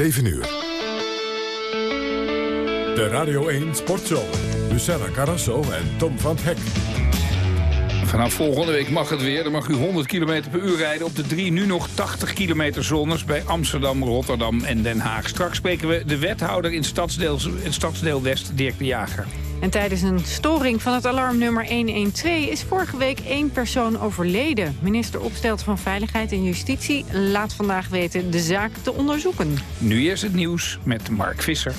7 uur. De Radio 1 Sportshow. Luciana Carrasso en Tom van Hek. Vanaf volgende week mag het weer. Dan mag u 100 km per uur rijden op de drie nu nog 80 kilometer zones... bij Amsterdam, Rotterdam en Den Haag. Straks spreken we de wethouder in in Stadsdeel West, Dirk de Jager. En tijdens een storing van het alarmnummer 112 is vorige week één persoon overleden. Minister Opstelt van Veiligheid en Justitie laat vandaag weten de zaak te onderzoeken. Nu eerst het nieuws met Mark Visser.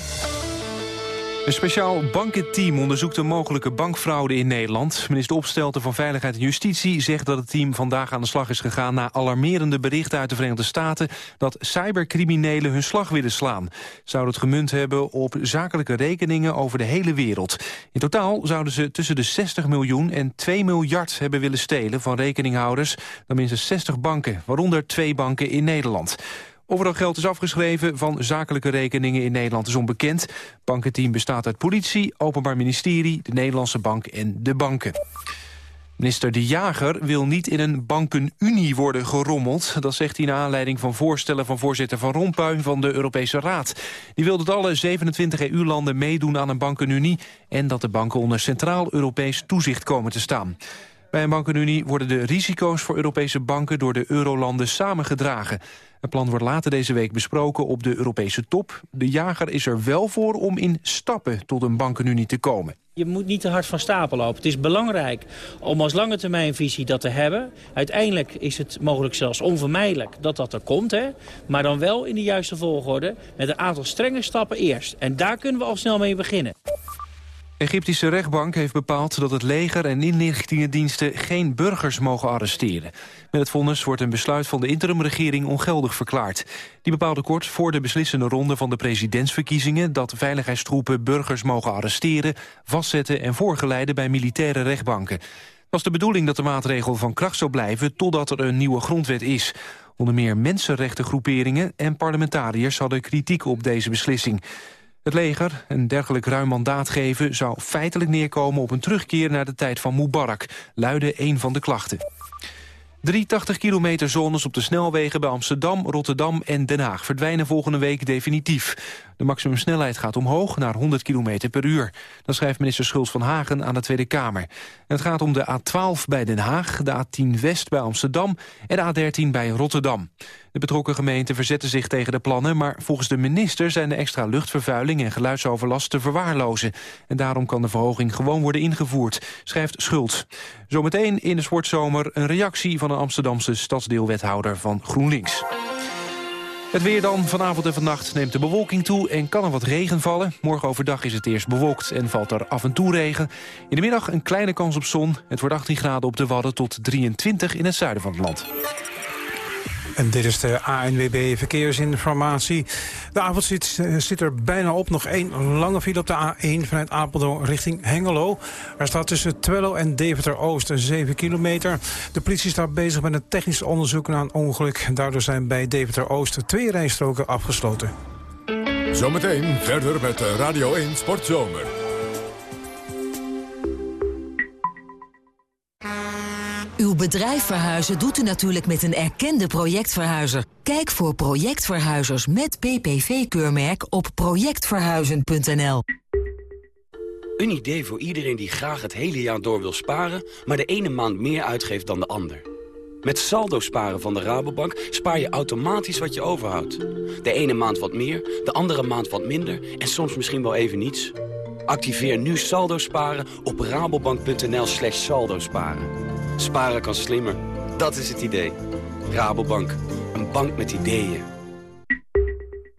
Een speciaal bankenteam onderzoekt een mogelijke bankfraude in Nederland. Minister Opstelten van Veiligheid en Justitie zegt dat het team vandaag aan de slag is gegaan... na alarmerende berichten uit de Verenigde Staten dat cybercriminelen hun slag willen slaan. Zouden het gemunt hebben op zakelijke rekeningen over de hele wereld. In totaal zouden ze tussen de 60 miljoen en 2 miljard hebben willen stelen van rekeninghouders... dan minstens 60 banken, waaronder twee banken in Nederland. Of geld is afgeschreven van zakelijke rekeningen in Nederland is onbekend. Bankenteam bestaat uit politie, openbaar ministerie, de Nederlandse bank en de banken. Minister De Jager wil niet in een bankenunie worden gerommeld. Dat zegt hij naar aanleiding van voorstellen van voorzitter Van Rompuy van de Europese Raad. Die wil dat alle 27 EU-landen meedoen aan een bankenunie... en dat de banken onder centraal Europees toezicht komen te staan. Bij een bankenunie worden de risico's voor Europese banken door de eurolanden samengedragen. Het plan wordt later deze week besproken op de Europese top. De jager is er wel voor om in stappen tot een bankenunie te komen. Je moet niet te hard van stapel lopen. Het is belangrijk om als lange termijn visie dat te hebben. Uiteindelijk is het mogelijk zelfs onvermijdelijk dat dat er komt. Hè? Maar dan wel in de juiste volgorde met een aantal strenge stappen eerst. En daar kunnen we al snel mee beginnen. Egyptische rechtbank heeft bepaald dat het leger en inlichtingendiensten geen burgers mogen arresteren. Met het vonnis wordt een besluit van de interimregering ongeldig verklaard. Die bepaalde kort voor de beslissende ronde van de presidentsverkiezingen dat veiligheidstroepen burgers mogen arresteren, vastzetten en voorgeleiden bij militaire rechtbanken. Het was de bedoeling dat de maatregel van kracht zou blijven totdat er een nieuwe grondwet is. Onder meer mensenrechtengroeperingen en parlementariërs hadden kritiek op deze beslissing. Het leger een dergelijk ruim mandaat geven zou feitelijk neerkomen op een terugkeer naar de tijd van Mubarak, luidde een van de klachten. 380 kilometer zones op de snelwegen bij Amsterdam, Rotterdam en Den Haag verdwijnen volgende week definitief. De maximumsnelheid gaat omhoog naar 100 km per uur. Dat schrijft minister Schulz van Hagen aan de Tweede Kamer. het gaat om de A12 bij Den Haag, de A10 West bij Amsterdam en de A13 bij Rotterdam. De betrokken gemeenten verzetten zich tegen de plannen... maar volgens de minister zijn de extra luchtvervuiling en geluidsoverlast te verwaarlozen. En daarom kan de verhoging gewoon worden ingevoerd, schrijft Schulz. Zometeen in de sportzomer een reactie van Amsterdamse stadsdeelwethouder van GroenLinks. Het weer dan. Vanavond en vannacht neemt de bewolking toe en kan er wat regen vallen. Morgen overdag is het eerst bewolkt en valt er af en toe regen. In de middag een kleine kans op zon. Het wordt 18 graden op de Wadden tot 23 in het zuiden van het land. En dit is de ANWB Verkeersinformatie. De avond zit, eh, zit, er bijna op. Nog één lange file op de A1 vanuit Apeldoorn richting Hengelo. Er staat tussen Twello en Deventer-Oost 7 kilometer. De politie staat bezig met een technisch onderzoek naar een ongeluk. Daardoor zijn bij Deventer-Oost twee rijstroken afgesloten. Zometeen verder met Radio 1 Sportzomer. Uw bedrijf verhuizen doet u natuurlijk met een erkende projectverhuizer. Kijk voor projectverhuizers met PPV-keurmerk op projectverhuizen.nl. Een idee voor iedereen die graag het hele jaar door wil sparen... maar de ene maand meer uitgeeft dan de ander. Met saldo sparen van de Rabobank spaar je automatisch wat je overhoudt. De ene maand wat meer, de andere maand wat minder... en soms misschien wel even niets. Activeer nu saldo sparen op rabobank.nl slash saldo sparen. Sparen kan slimmer. Dat is het idee. Rabobank. Een bank met ideeën.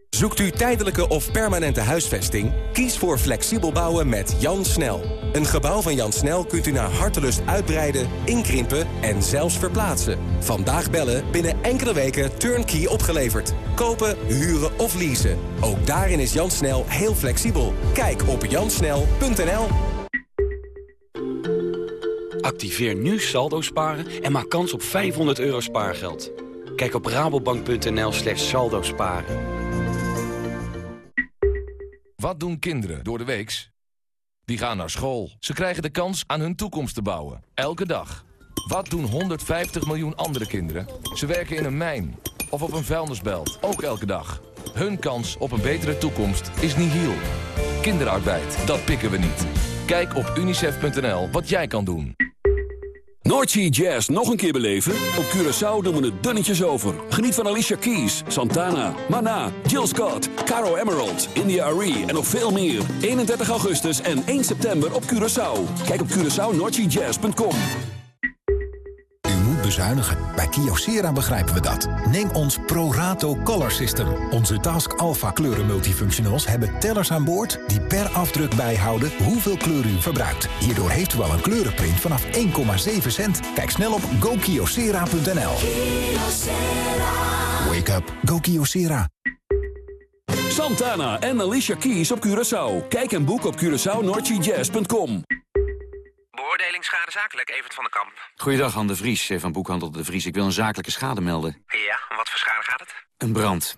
Zoekt u tijdelijke of permanente huisvesting? Kies voor flexibel bouwen met Jan Snel. Een gebouw van Jan Snel kunt u naar hartelust uitbreiden, inkrimpen en zelfs verplaatsen. Vandaag bellen, binnen enkele weken turnkey opgeleverd. Kopen, huren of leasen. Ook daarin is Jan Snel heel flexibel. Kijk op jansnel.nl. Activeer nu saldo sparen en maak kans op 500 euro spaargeld. Kijk op rabobank.nl slash saldo sparen. Wat doen kinderen door de weeks? Die gaan naar school. Ze krijgen de kans aan hun toekomst te bouwen. Elke dag. Wat doen 150 miljoen andere kinderen? Ze werken in een mijn of op een vuilnisbelt. Ook elke dag. Hun kans op een betere toekomst is nihil. Kinderarbeid, dat pikken we niet. Kijk op unicef.nl wat jij kan doen. Noordsea Jazz nog een keer beleven? Op Curaçao doen we het dunnetjes over. Geniet van Alicia Keys, Santana, Mana, Jill Scott, Caro Emerald, India Arie en nog veel meer. 31 augustus en 1 september op Curaçao. Kijk op CuraçaoNoordseaJazz.com bezuinigen. Bij Kyocera begrijpen we dat. Neem ons ProRato Color System. Onze Task Alpha kleuren multifunctionals hebben tellers aan boord... die per afdruk bijhouden hoeveel kleur u verbruikt. Hierdoor heeft u al een kleurenprint vanaf 1,7 cent. Kijk snel op gokyocera.nl. Wake up. Go Kyocera. Santana en Alicia Keys op Curaçao. Kijk en boek op CuraçaoNordGJazz.com. Beoordeling schade zakelijk, Evert van den Kamp. Goeiedag, Han de Vries van Boekhandel de Vries. Ik wil een zakelijke schade melden. Ja, wat voor schade gaat het? Een brand.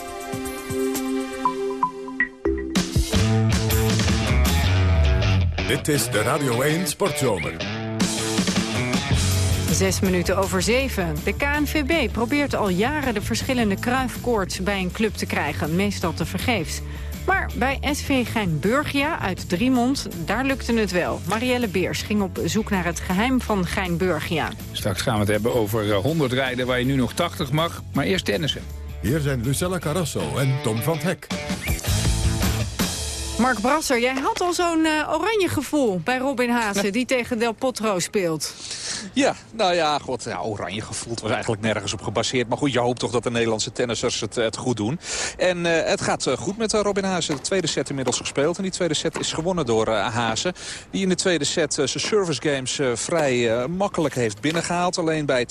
Dit is de Radio 1 Sportzomer. Zes minuten over zeven. De KNVB probeert al jaren de verschillende kruifkoorts bij een club te krijgen. Meestal te vergeefs. Maar bij SV Geinburgia uit Driemond, daar lukte het wel. Marielle Beers ging op zoek naar het geheim van Geinburgia. Straks gaan we het hebben over 100 rijden waar je nu nog 80 mag. Maar eerst tennissen. Hier zijn Lucella Carrasso en Tom van Hek. Mark Brasser, jij had al zo'n uh, oranje gevoel bij Robin Haase... die tegen Del Potro speelt. Ja, nou ja, god, ja, oranje gevoel was eigenlijk nergens op gebaseerd. Maar goed, je hoopt toch dat de Nederlandse tennissers het, het goed doen. En uh, het gaat uh, goed met Robin Haase. De tweede set inmiddels gespeeld. En die tweede set is gewonnen door Haase. Die in de tweede set zijn service games vrij makkelijk heeft binnengehaald. Alleen bij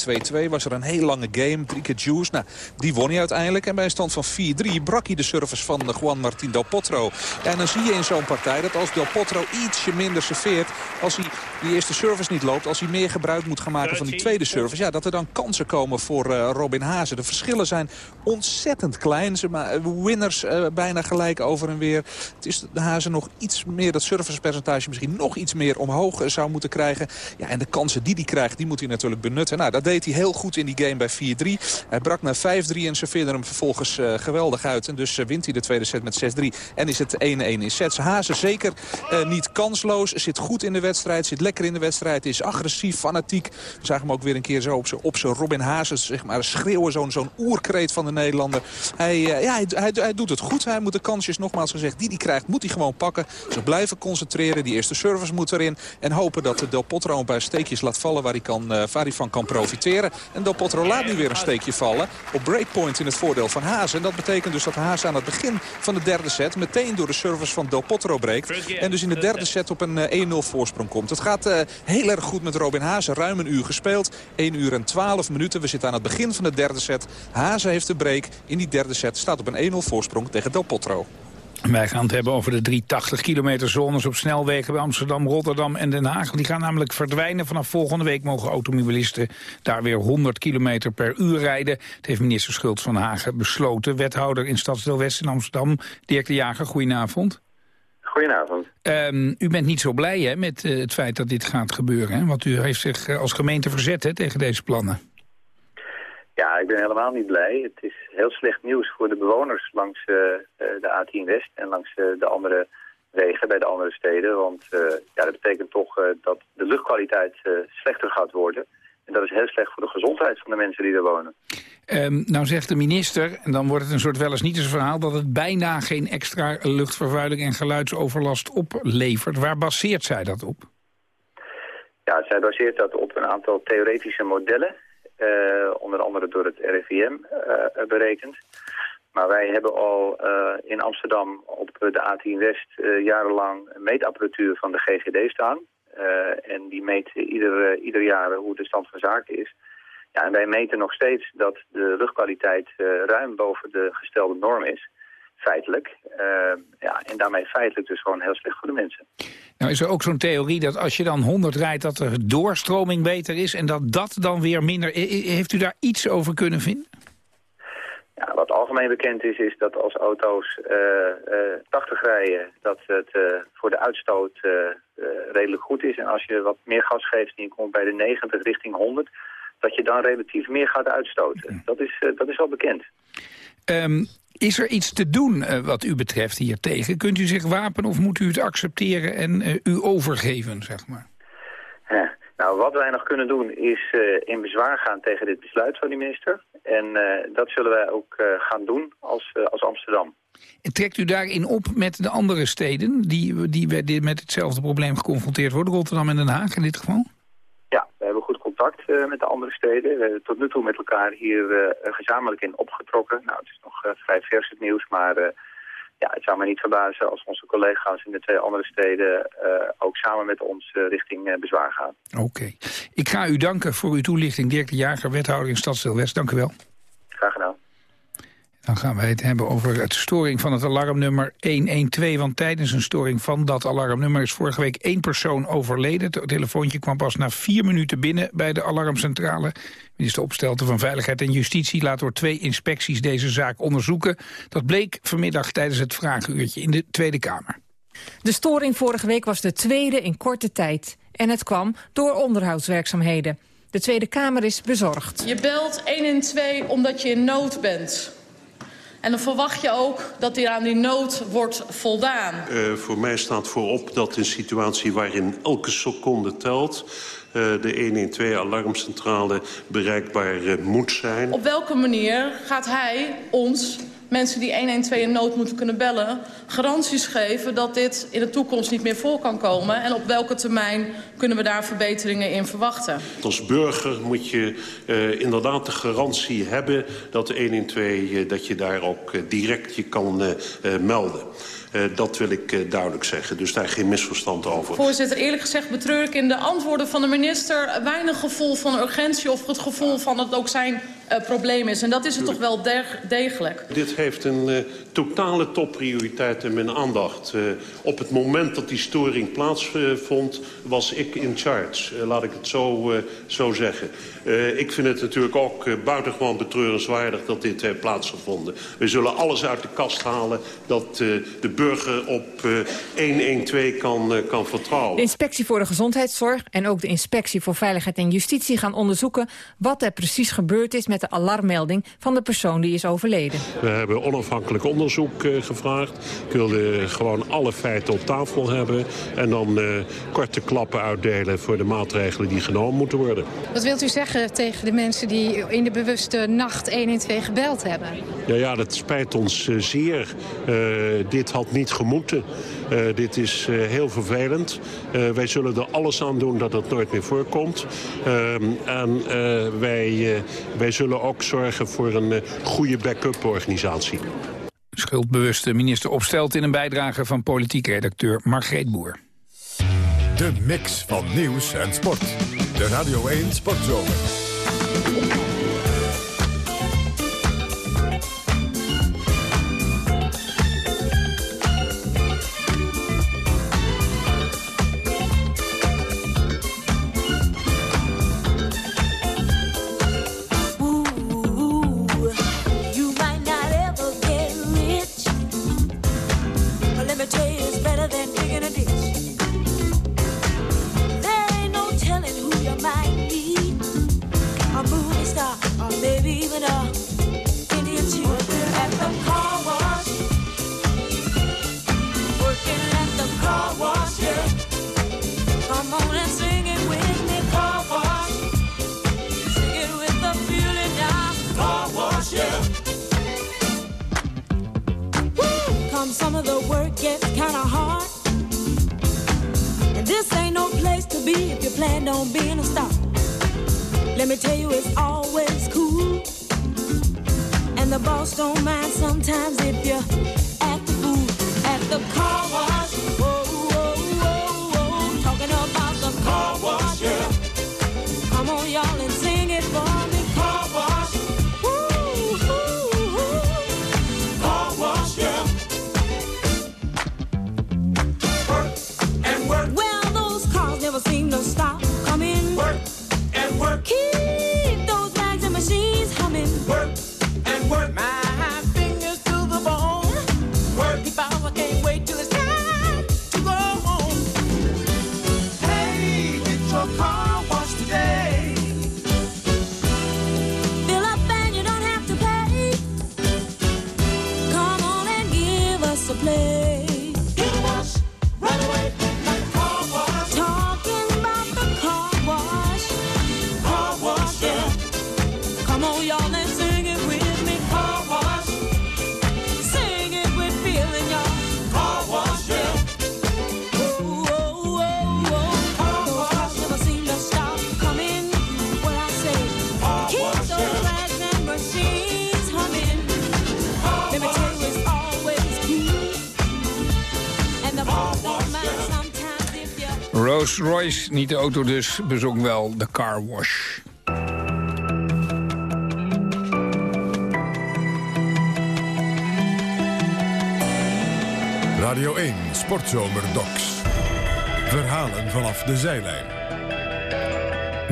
2-2 was er een heel lange game. Drie keer juice. Nou, die won hij uiteindelijk. En bij een stand van 4-3 brak hij de service van Juan Martín Del Potro. En dan zie je in zo'n partij dat als Del Potro ietsje minder serveert... als hij die eerste service niet loopt, als hij meer gebruik moet gaan maken van die tweede service... ja, dat er dan kansen komen voor uh, Robin Hazen. De verschillen zijn ontzettend klein. Ze maar, eh, winners uh, bijna gelijk over en weer. Het is de Hazen nog iets meer, dat servicepercentage misschien nog iets meer omhoog zou moeten krijgen. Ja, en de kansen die hij krijgt, die moet hij natuurlijk benutten. Nou, dat deed hij heel goed in die game bij 4-3. Hij brak naar 5-3 en serveerde hem vervolgens geweldig uit. En dus wint hij de tweede set met 6-3. En is het 1-1 in sets. Hazen zeker uh, niet kansloos. Zit goed in de wedstrijd. Zit lekker in de wedstrijd. Is agressief, fanatiek. We zagen hem ook weer een keer zo op zijn Robin Hazen zeg maar, schreeuwen. Zo'n zo'n oerkreet van de Nederlander. Hij, uh, ja, hij, hij, doet het goed. Hij moet de kansjes, nogmaals gezegd, die hij krijgt, moet hij gewoon pakken. Ze blijven concentreren. Die eerste service moet erin. En hopen dat Del Potro een paar steekjes laat vallen waar hij, kan, uh, waar hij van kan profiteren. En Del Potro laat nu weer een steekje vallen. Op breakpoint in het voordeel van Hazen. En dat betekent dus dat Hazen aan het begin van de derde set... meteen door de service van Del Potro breekt. En dus in de derde set op een 1-0 voorsprong komt. Het gaat uh, heel erg goed met Robin Hazen. Ruim een uur gespeeld. 1 uur en 12 minuten. We zitten aan het begin van de derde set. Hazen heeft de break in die derde set. Staat op een 1-0 voorsprong tegen Del Potro. Wij gaan het hebben over de 380 kilometer zones op snelwegen bij Amsterdam, Rotterdam en Den Haag. Die gaan namelijk verdwijnen. Vanaf volgende week mogen automobilisten daar weer 100 kilometer per uur rijden. Het heeft minister Schultz van Hagen besloten. Wethouder in Stadsdeel West in Amsterdam, Dirk de Jager, goedenavond. Goedenavond. Um, u bent niet zo blij hè, met uh, het feit dat dit gaat gebeuren. Hè? Want u heeft zich uh, als gemeente verzet hè, tegen deze plannen. Ja, ik ben helemaal niet blij. Het is heel slecht nieuws voor de bewoners langs uh, de A10 West en langs de andere wegen bij de andere steden. Want ja, dat betekent toch dat de luchtkwaliteit slechter gaat worden. En dat is heel slecht voor de gezondheid van de mensen die er wonen. Um, nou zegt de minister, en dan wordt het een soort wel eens niet eens verhaal... dat het bijna geen extra luchtvervuiling en geluidsoverlast oplevert. Waar baseert zij dat op? Ja, zij baseert dat op een aantal theoretische modellen. Uh, onder andere door het RIVM uh, berekend. Maar wij hebben al uh, in Amsterdam op de A10 West jarenlang meetapparatuur van de GGD staan. Uh, en die meet ieder, uh, ieder jaar hoe de stand van zaken is. Ja, en wij meten nog steeds dat de luchtkwaliteit uh, ruim boven de gestelde norm is. Feitelijk. Uh, ja, en daarmee feitelijk dus gewoon heel slecht voor de mensen. Nou is er ook zo'n theorie dat als je dan 100 rijdt... dat de doorstroming beter is en dat dat dan weer minder... Heeft u daar iets over kunnen vinden? Ja, wat algemeen bekend is, is dat als auto's uh, uh, 80 rijden... dat het uh, voor de uitstoot redelijk goed is. En als je wat meer gas geeft en je komt bij de 90 richting 100... dat je dan relatief meer gaat uitstoten. Dat, is, dat is al bekend. Um, is er iets te doen uh, wat u betreft hiertegen? Kunt u zich wapenen of moet u het accepteren en uh, u overgeven, zeg maar? Ja, nou, wat wij nog kunnen doen is uh, in bezwaar gaan tegen dit besluit van de minister. En dat zullen wij ook gaan doen als, als Amsterdam. En trekt u daarin op met de andere steden die, die met hetzelfde probleem geconfronteerd worden? Rotterdam en Den Haag in dit geval? Ja, we hebben goed contact uh, met de andere steden. We hebben tot nu toe met elkaar hier uh, gezamenlijk in opgetrokken. Nou, het is nog uh, vrij vers het nieuws, maar ja, het zou mij niet verbazen als onze collega's in de twee andere steden ook samen met ons richting bezwaar gaan. Oké. Ik ga u danken voor uw toelichting. Dirk de Jager, wethouder in Stadsdeel West. Dank u wel. Graag gedaan. Dan gaan wij het hebben over het storing van het alarmnummer 112. Want tijdens een storing van dat alarmnummer is vorige week één persoon overleden. Het telefoontje kwam pas na vier minuten binnen bij de alarmcentrale. Minister Opstelten van Veiligheid en Justitie laat door twee inspecties deze zaak onderzoeken. Dat bleek vanmiddag tijdens het vragenuurtje in de Tweede Kamer. De storing vorige week was de tweede in korte tijd. En het kwam door onderhoudswerkzaamheden. De Tweede Kamer is bezorgd. Je belt 112 omdat je in nood bent. En dan verwacht je ook dat hier aan die nood wordt voldaan. Uh, voor mij staat voorop dat een situatie waarin elke seconde telt... Uh, de 112-alarmcentrale bereikbaar uh, moet zijn. Op welke manier gaat hij ons mensen die 112 in nood moeten kunnen bellen... garanties geven dat dit in de toekomst niet meer voor kan komen? En op welke termijn kunnen we daar verbeteringen in verwachten? Als burger moet je uh, inderdaad de garantie hebben... dat de 112, uh, dat je daar ook uh, direct je kan melden. Uh, dat wil ik uh, duidelijk zeggen. Dus daar geen misverstand over. Voorzitter, eerlijk gezegd betreur ik in de antwoorden van de minister... weinig gevoel van urgentie of het gevoel van dat het ook zijn probleem is. En dat is het toch wel degelijk. Dit heeft een totale topprioriteit in mijn aandacht. op het moment dat die storing plaatsvond, was ik in charge. laat ik het zo, zo zeggen. ik vind het natuurlijk ook buitengewoon betreurenswaardig dat dit heeft plaatsgevonden. We zullen alles uit de kast halen dat de burger op uh, 112 kan, uh, kan vertrouwen. De inspectie voor de gezondheidszorg en ook de inspectie voor veiligheid en justitie gaan onderzoeken wat er precies gebeurd is met de alarmmelding van de persoon die is overleden. We hebben onafhankelijk onderzoek uh, gevraagd. Ik wilde gewoon alle feiten op tafel hebben en dan korte klappen uitdelen voor de maatregelen die genomen moeten worden. Wat wilt u zeggen tegen de mensen die in de bewuste nacht 112 gebeld hebben? Ja, ja dat spijt ons zeer. dit had niet gemoeten. Uh, dit is uh, heel vervelend. Uh, wij zullen er alles aan doen dat het nooit meer voorkomt. en wij, wij zullen ook zorgen voor een goede backup organisatie. Schuldbewuste minister opstelt in een bijdrage van politiek redacteur Margreet Boer. De mix van nieuws en sport. De Radio 1 Sportzomer. Royce, niet de auto dus, bezong wel de car wash. Radio 1 Sportzomer Docs. Verhalen vanaf de zijlijn.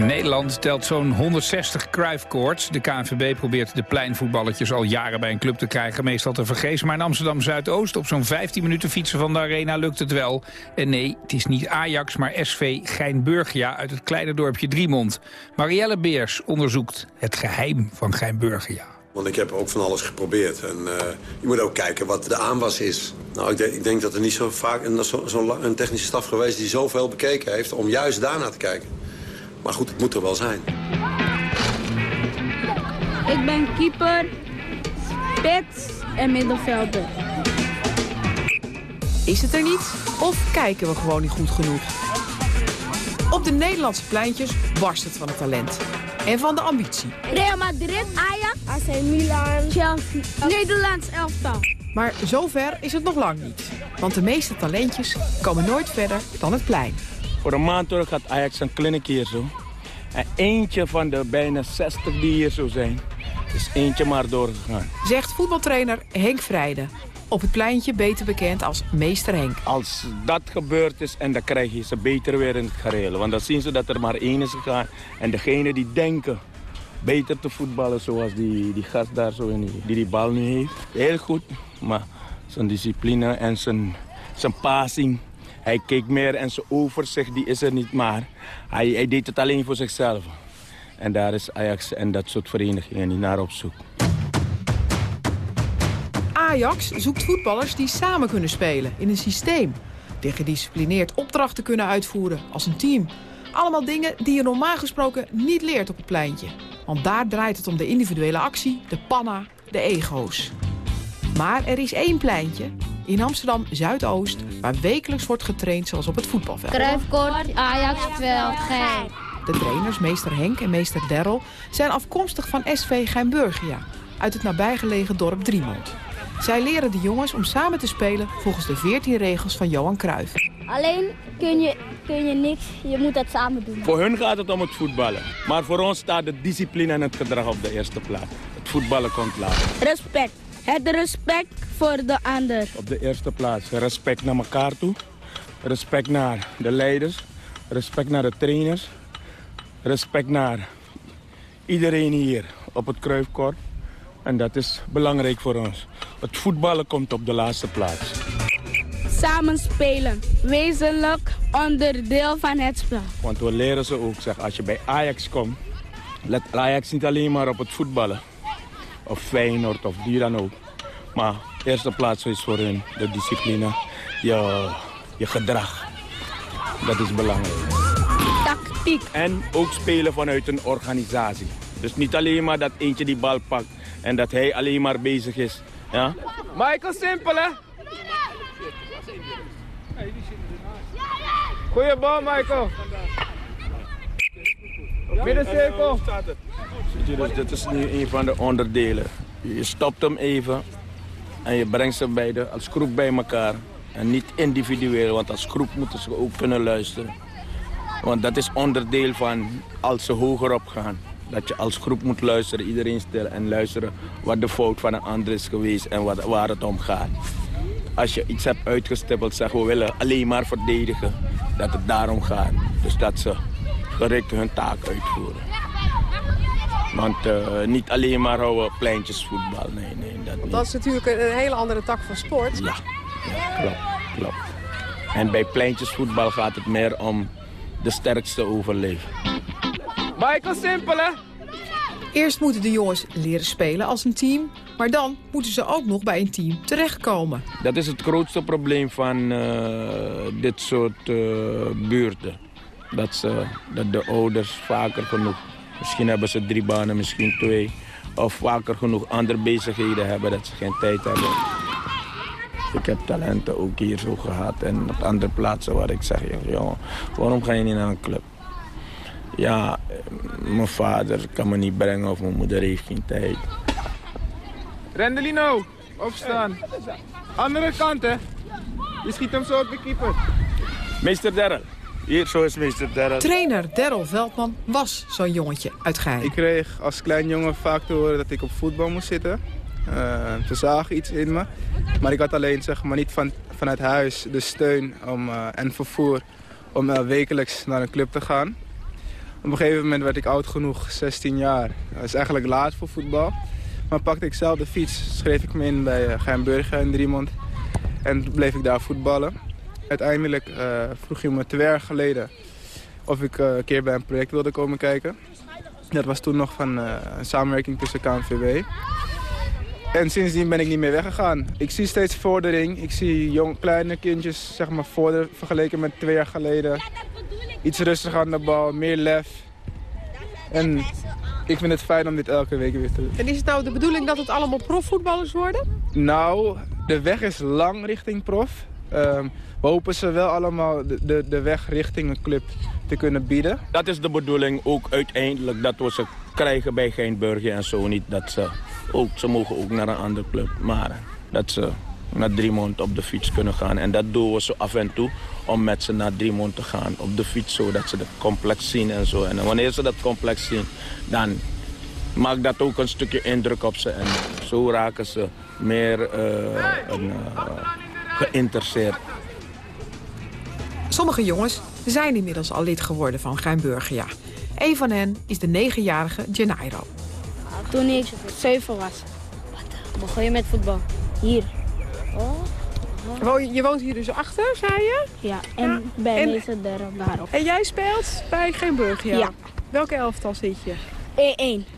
Nederland telt zo'n 160 kruifkoorts. De KNVB probeert de pleinvoetballetjes al jaren bij een club te krijgen. Meestal te vergezen, maar in Amsterdam-Zuidoost... op zo'n 15 minuten fietsen van de arena lukt het wel. En nee, het is niet Ajax, maar SV Geinburgia... uit het kleine dorpje Driemond. Marielle Beers onderzoekt het geheim van Geinburgia. Want ik heb ook van alles geprobeerd. En uh, je moet ook kijken wat de aanwas is. Nou, ik, denk, ik denk dat er niet zo vaak een, een technische staf geweest... die zoveel bekeken heeft om juist daarna te kijken. Maar goed, het moet er wel zijn. Ik ben keeper, spits en middenvelder. Is het er niet? Of kijken we gewoon niet goed genoeg? Op de Nederlandse pleintjes barst het van het talent. En van de ambitie. Real Madrid, Ajax, AC Milan, Chelsea, Nederlands elftal. Maar zover is het nog lang niet. Want de meeste talentjes komen nooit verder dan het plein. Voor een maand terug had Ajax een clinic hier zo. En eentje van de bijna 60 die hier zo zijn, is eentje maar doorgegaan. Zegt voetbaltrainer Henk Vrijde. Op het pleintje beter bekend als Meester Henk. Als dat gebeurd is en dan krijg je ze beter weer in het gereel. Want dan zien ze dat er maar één is gegaan. En degene die denken beter te voetballen zoals die, die gast daar zo in die, die die bal nu heeft. Heel goed, maar zijn discipline en zijn, zijn passing hij keek meer en zijn overzicht die is er niet maar. Hij, hij deed het alleen voor zichzelf. En daar is Ajax en dat soort verenigingen niet naar op zoek. Ajax zoekt voetballers die samen kunnen spelen in een systeem. Die gedisciplineerd opdrachten kunnen uitvoeren als een team. Allemaal dingen die je normaal gesproken niet leert op het pleintje. Want daar draait het om de individuele actie, de panna, de ego's. Maar er is één pleintje in Amsterdam Zuidoost, waar wekelijks wordt getraind zoals op het voetbalveld. Kruifkort, Ajax, Veld, Gein. De trainers, meester Henk en meester Derrel, zijn afkomstig van SV Geinburgia, uit het nabijgelegen dorp Driemond. Zij leren de jongens om samen te spelen volgens de 14 regels van Johan Cruijff. Alleen kun je, kun je niks, je moet het samen doen. Voor hun gaat het om het voetballen. Maar voor ons staat de discipline en het gedrag op de eerste plaats. Het voetballen komt later. Respect. Het respect voor de ander. Op de eerste plaats respect naar elkaar toe. Respect naar de leiders. Respect naar de trainers. Respect naar iedereen hier op het Kruifkort. En dat is belangrijk voor ons. Het voetballen komt op de laatste plaats. Samen spelen. Wezenlijk onderdeel van het spel. Want we leren ze ook, zeg, als je bij Ajax komt... let Ajax niet alleen maar op het voetballen of Feyenoord of die dan ook. Maar de eerste plaats is voor hun de discipline, je, je gedrag. Dat is belangrijk. Tactiek. En ook spelen vanuit een organisatie. Dus niet alleen maar dat eentje die bal pakt en dat hij alleen maar bezig is. Ja? Michael Simpel, hè? Goeie bal, Michael. Middencirkel. Dus dit is nu een van de onderdelen. Je stopt hem even en je brengt ze beide als groep bij elkaar. En niet individueel, want als groep moeten ze ook kunnen luisteren. Want dat is onderdeel van als ze hoger gaan. Dat je als groep moet luisteren, iedereen stil en luisteren wat de fout van een ander is geweest en wat, waar het om gaat. Als je iets hebt uitgestippeld, zeg we willen alleen maar verdedigen. Dat het daarom gaat. Dus dat ze gericht hun taak uitvoeren. Want uh, niet alleen maar houden pleintjesvoetbal. Nee, nee, dat, Want dat is natuurlijk een hele andere tak van sport. Ja, ja klopt, klopt. En bij pleintjesvoetbal gaat het meer om de sterkste overleven. Michael Simpel, hè? Eerst moeten de jongens leren spelen als een team. Maar dan moeten ze ook nog bij een team terechtkomen. Dat is het grootste probleem van uh, dit soort uh, buurten. Dat, ze, dat de ouders vaker genoeg Misschien hebben ze drie banen, misschien twee. Of vaker genoeg andere bezigheden hebben dat ze geen tijd hebben. Ik heb talenten ook hier zo gehad en op andere plaatsen waar ik zeg, jongen, waarom ga je niet naar een club? Ja, mijn vader kan me niet brengen of mijn moeder heeft geen tijd. Rendelino, opstaan. Andere kant, hè. Je schiet hem zo op de keeper. Meester Derrel, Hier, zo is meester Darrell. Trainer Daryl Veldman was zo'n jongetje uit Gein. Ik kreeg als klein jongen vaak te horen dat ik op voetbal moest zitten. Uh, ze zagen iets in me. Maar ik had alleen zeg maar, niet van, vanuit huis de steun om, uh, en vervoer om uh, wekelijks naar een club te gaan. Op een gegeven moment werd ik oud genoeg, 16 jaar. Dat is eigenlijk laat voor voetbal. Maar pakte ik zelf de fiets, schreef ik me in bij uh, Geinburger in Driemond. En bleef ik daar voetballen. Uiteindelijk uh, vroeg je me twee jaar geleden of ik uh, een keer bij een project wilde komen kijken. Dat was toen nog van uh, een samenwerking tussen KNVB. En sindsdien ben ik niet meer weggegaan. Ik zie steeds vordering. Ik zie jong, kleine kindjes zeg maar, vorderen vergeleken met twee jaar geleden. Iets rustiger aan de bal, meer lef. En ik vind het fijn om dit elke week weer te doen. En is het nou de bedoeling dat het allemaal profvoetballers worden? Nou, de weg is lang richting prof. Um, hopen ze wel allemaal de, de, de weg richting een club te kunnen bieden. Dat is de bedoeling ook uiteindelijk dat we ze krijgen bij Geinburger en zo. Niet dat ze ook, ze mogen ook naar een andere club. Maar dat ze naar Driemond op de fiets kunnen gaan. En dat doen we zo af en toe om met ze naar Driemond te gaan op de fiets. Zodat ze het complex zien en zo. En wanneer ze dat complex zien, dan maakt dat ook een stukje indruk op ze. En zo raken ze meer uh, een, uh, geïnteresseerd. Sommige jongens zijn inmiddels al lid geworden van Geinburgia. Een van hen is de negenjarige Gennaro. Toen ik zeven was, begon je met voetbal. Hier. Oh. Je woont hier dus achter, zei je? Ja, en ja. bij en, deze daarop. En jij speelt bij Geinburgia? Ja. Welke elftal zit je? 1-1.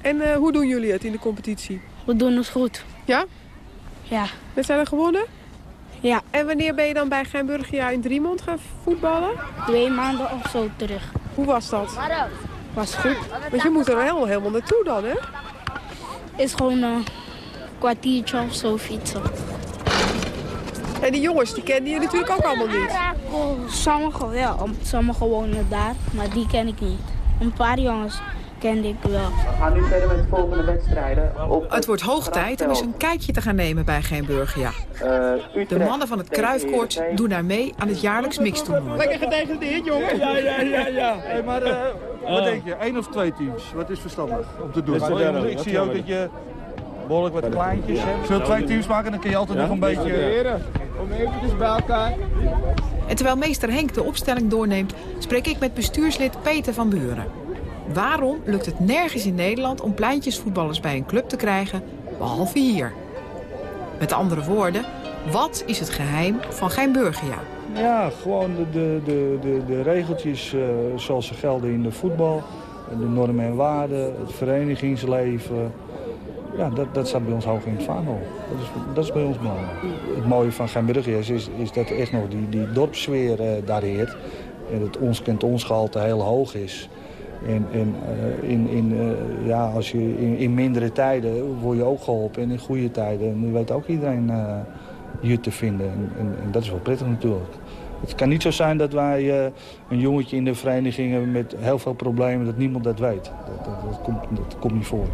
En uh, hoe doen jullie het in de competitie? We doen het goed. Ja? Ja. We zijn er gewonnen? Ja. En wanneer ben je dan bij Geinburgia in Driemond gaan voetballen? Twee maanden of zo terug. Hoe was dat? Was goed. Want je moet er helemaal, helemaal naartoe dan, hè? Is gewoon een kwartiertje of zo fietsen. En die jongens, die kende je natuurlijk ook allemaal niet? Sommigen wel, sommigen wonen daar, maar die ken ik niet. Een paar jongens kende ik wel. We gaan nu verder met de volgende wedstrijden. Op het wordt hoog tijd om eens een kijkje te gaan nemen bij Geinburgia. Uh, de mannen van het Kruifkoord doen daar mee aan het jaarlijks mixtoernooi. Lekker gedegradeerd, jongen. Ja, ja, ja. ja. Hey, maar uh, wat denk je? Eén of twee teams? Wat is verstandig om te doen? Ik, ik zie ook dat je behoorlijk wat kleintjes hebt. Zullen twee teams maken, dan kun je altijd nog een beetje... Om eventjes bij elkaar. En terwijl meester Henk de opstelling doorneemt... spreek ik met bestuurslid Peter van Buren. Waarom lukt het nergens in Nederland om pleintjesvoetballers bij een club te krijgen, behalve hier? Met andere woorden, wat is het geheim van Geinburgia? Ja, gewoon de, de, de, de, regeltjes uh, zoals ze gelden in de voetbal. De normen en waarden, het verenigingsleven. Ja, dat, dat staat bij ons hoog in het vaandel. Dat is, dat is bij ons belangrijk. Het mooie van Geinburgia is, is, is dat er echt nog die, die dorpssfeer uh, daar heert. En dat ons kent ons gehalte heel hoog is. En, en uh, in, in, uh, ja, als je in, in, mindere tijden word je ook geholpen. En in goede tijden weet ook iedereen uh, je te vinden. En, en, en, dat is wel prettig natuurlijk. Het kan niet zo zijn dat wij een jongetje in de vereniging hebben met heel veel problemen... dat niemand dat weet. Dat, dat, dat, komt, dat komt niet voor.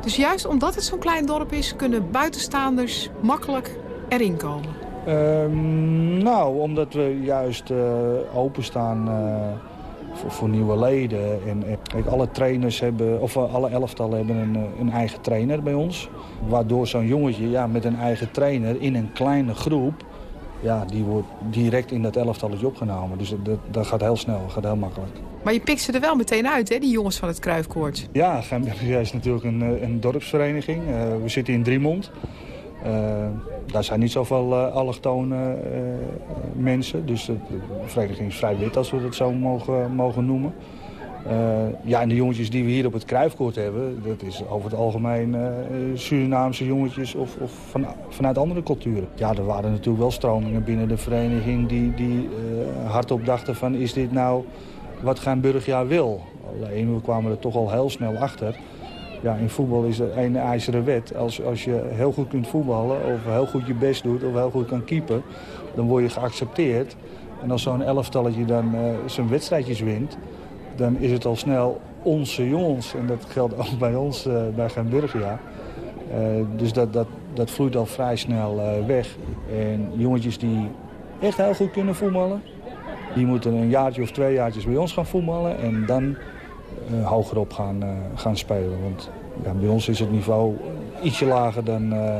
Dus juist omdat het zo'n klein dorp is... kunnen buitenstaanders makkelijk erin komen? Um, nou, omdat we juist openstaan voor, voor, nieuwe leden. En, en alle trainers hebben, of alle elftallen hebben een, een eigen trainer bij ons. Waardoor zo'n jongetje ja, met een eigen trainer in een kleine groep... Ja, die wordt direct in dat elftalletje opgenomen. Dus dat, dat gaat heel snel, gaat heel makkelijk. Maar je pikt ze er wel meteen uit, hè, die jongens van het Kruifkoord? Ja, Gembia is natuurlijk een, een dorpsvereniging. Uh, we zitten in Driemond. Uh, daar zijn niet zoveel uh, allochtone uh, mensen. Dus de vereniging is vrij wit, als we dat zo mogen, mogen noemen. ja, en de jongetjes die we hier op het Kruifkoord hebben... dat is over het algemeen Surinaamse jongetjes of, of van, vanuit andere culturen. Ja, er waren natuurlijk wel stromingen binnen de vereniging... die, die hardop dachten van, is dit nou wat Gaanburgia wil? Alleen, we kwamen er toch al heel snel achter ja, in voetbal is er een ijzeren wet. Als, als je heel goed kunt voetballen of heel goed je best doet of heel goed kan keepen... dan word je geaccepteerd. En als zo'n elftalletje dan uh, zijn wedstrijdjes wint... dan is het al snel onze jongens. En dat geldt ook bij ons, uh, bij Geinburgia. Uh, dus dat, dat, dat vloeit al vrij snel weg. En jongetjes die echt heel goed kunnen voetballen... Die moeten een jaartje of twee jaartjes bij ons gaan voetballen en dan uh, hogerop gaan, uh, gaan spelen. Want ja, bij ons is het niveau ietsje lager dan uh,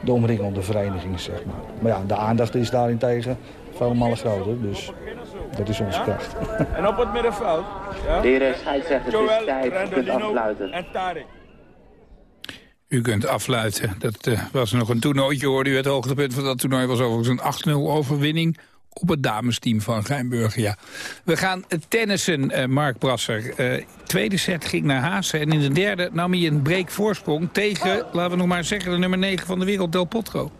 de omringende verenigingen, zeg maar. Maar ja, de aandacht is daarentegen vele malen groter, dus dat is onze kracht. En op het middenveld? Ja? Scheidsrechter, het is tijd, u kunt afluiten. En Tarek. U kunt afluiten. Dat uh, was nog een toernooitje, hoorde u. Het hoogtepunt van dat toernooi was overigens een 8-0 overwinning op het damesteam van Geinburg. Ja. We gaan tennissen, uh, Mark Brasser. Uh, tweede set ging naar Haase en in de derde nam hij een break voorsprong tegen, laten we nog maar zeggen, de nummer 9 van de wereld, Del Potro.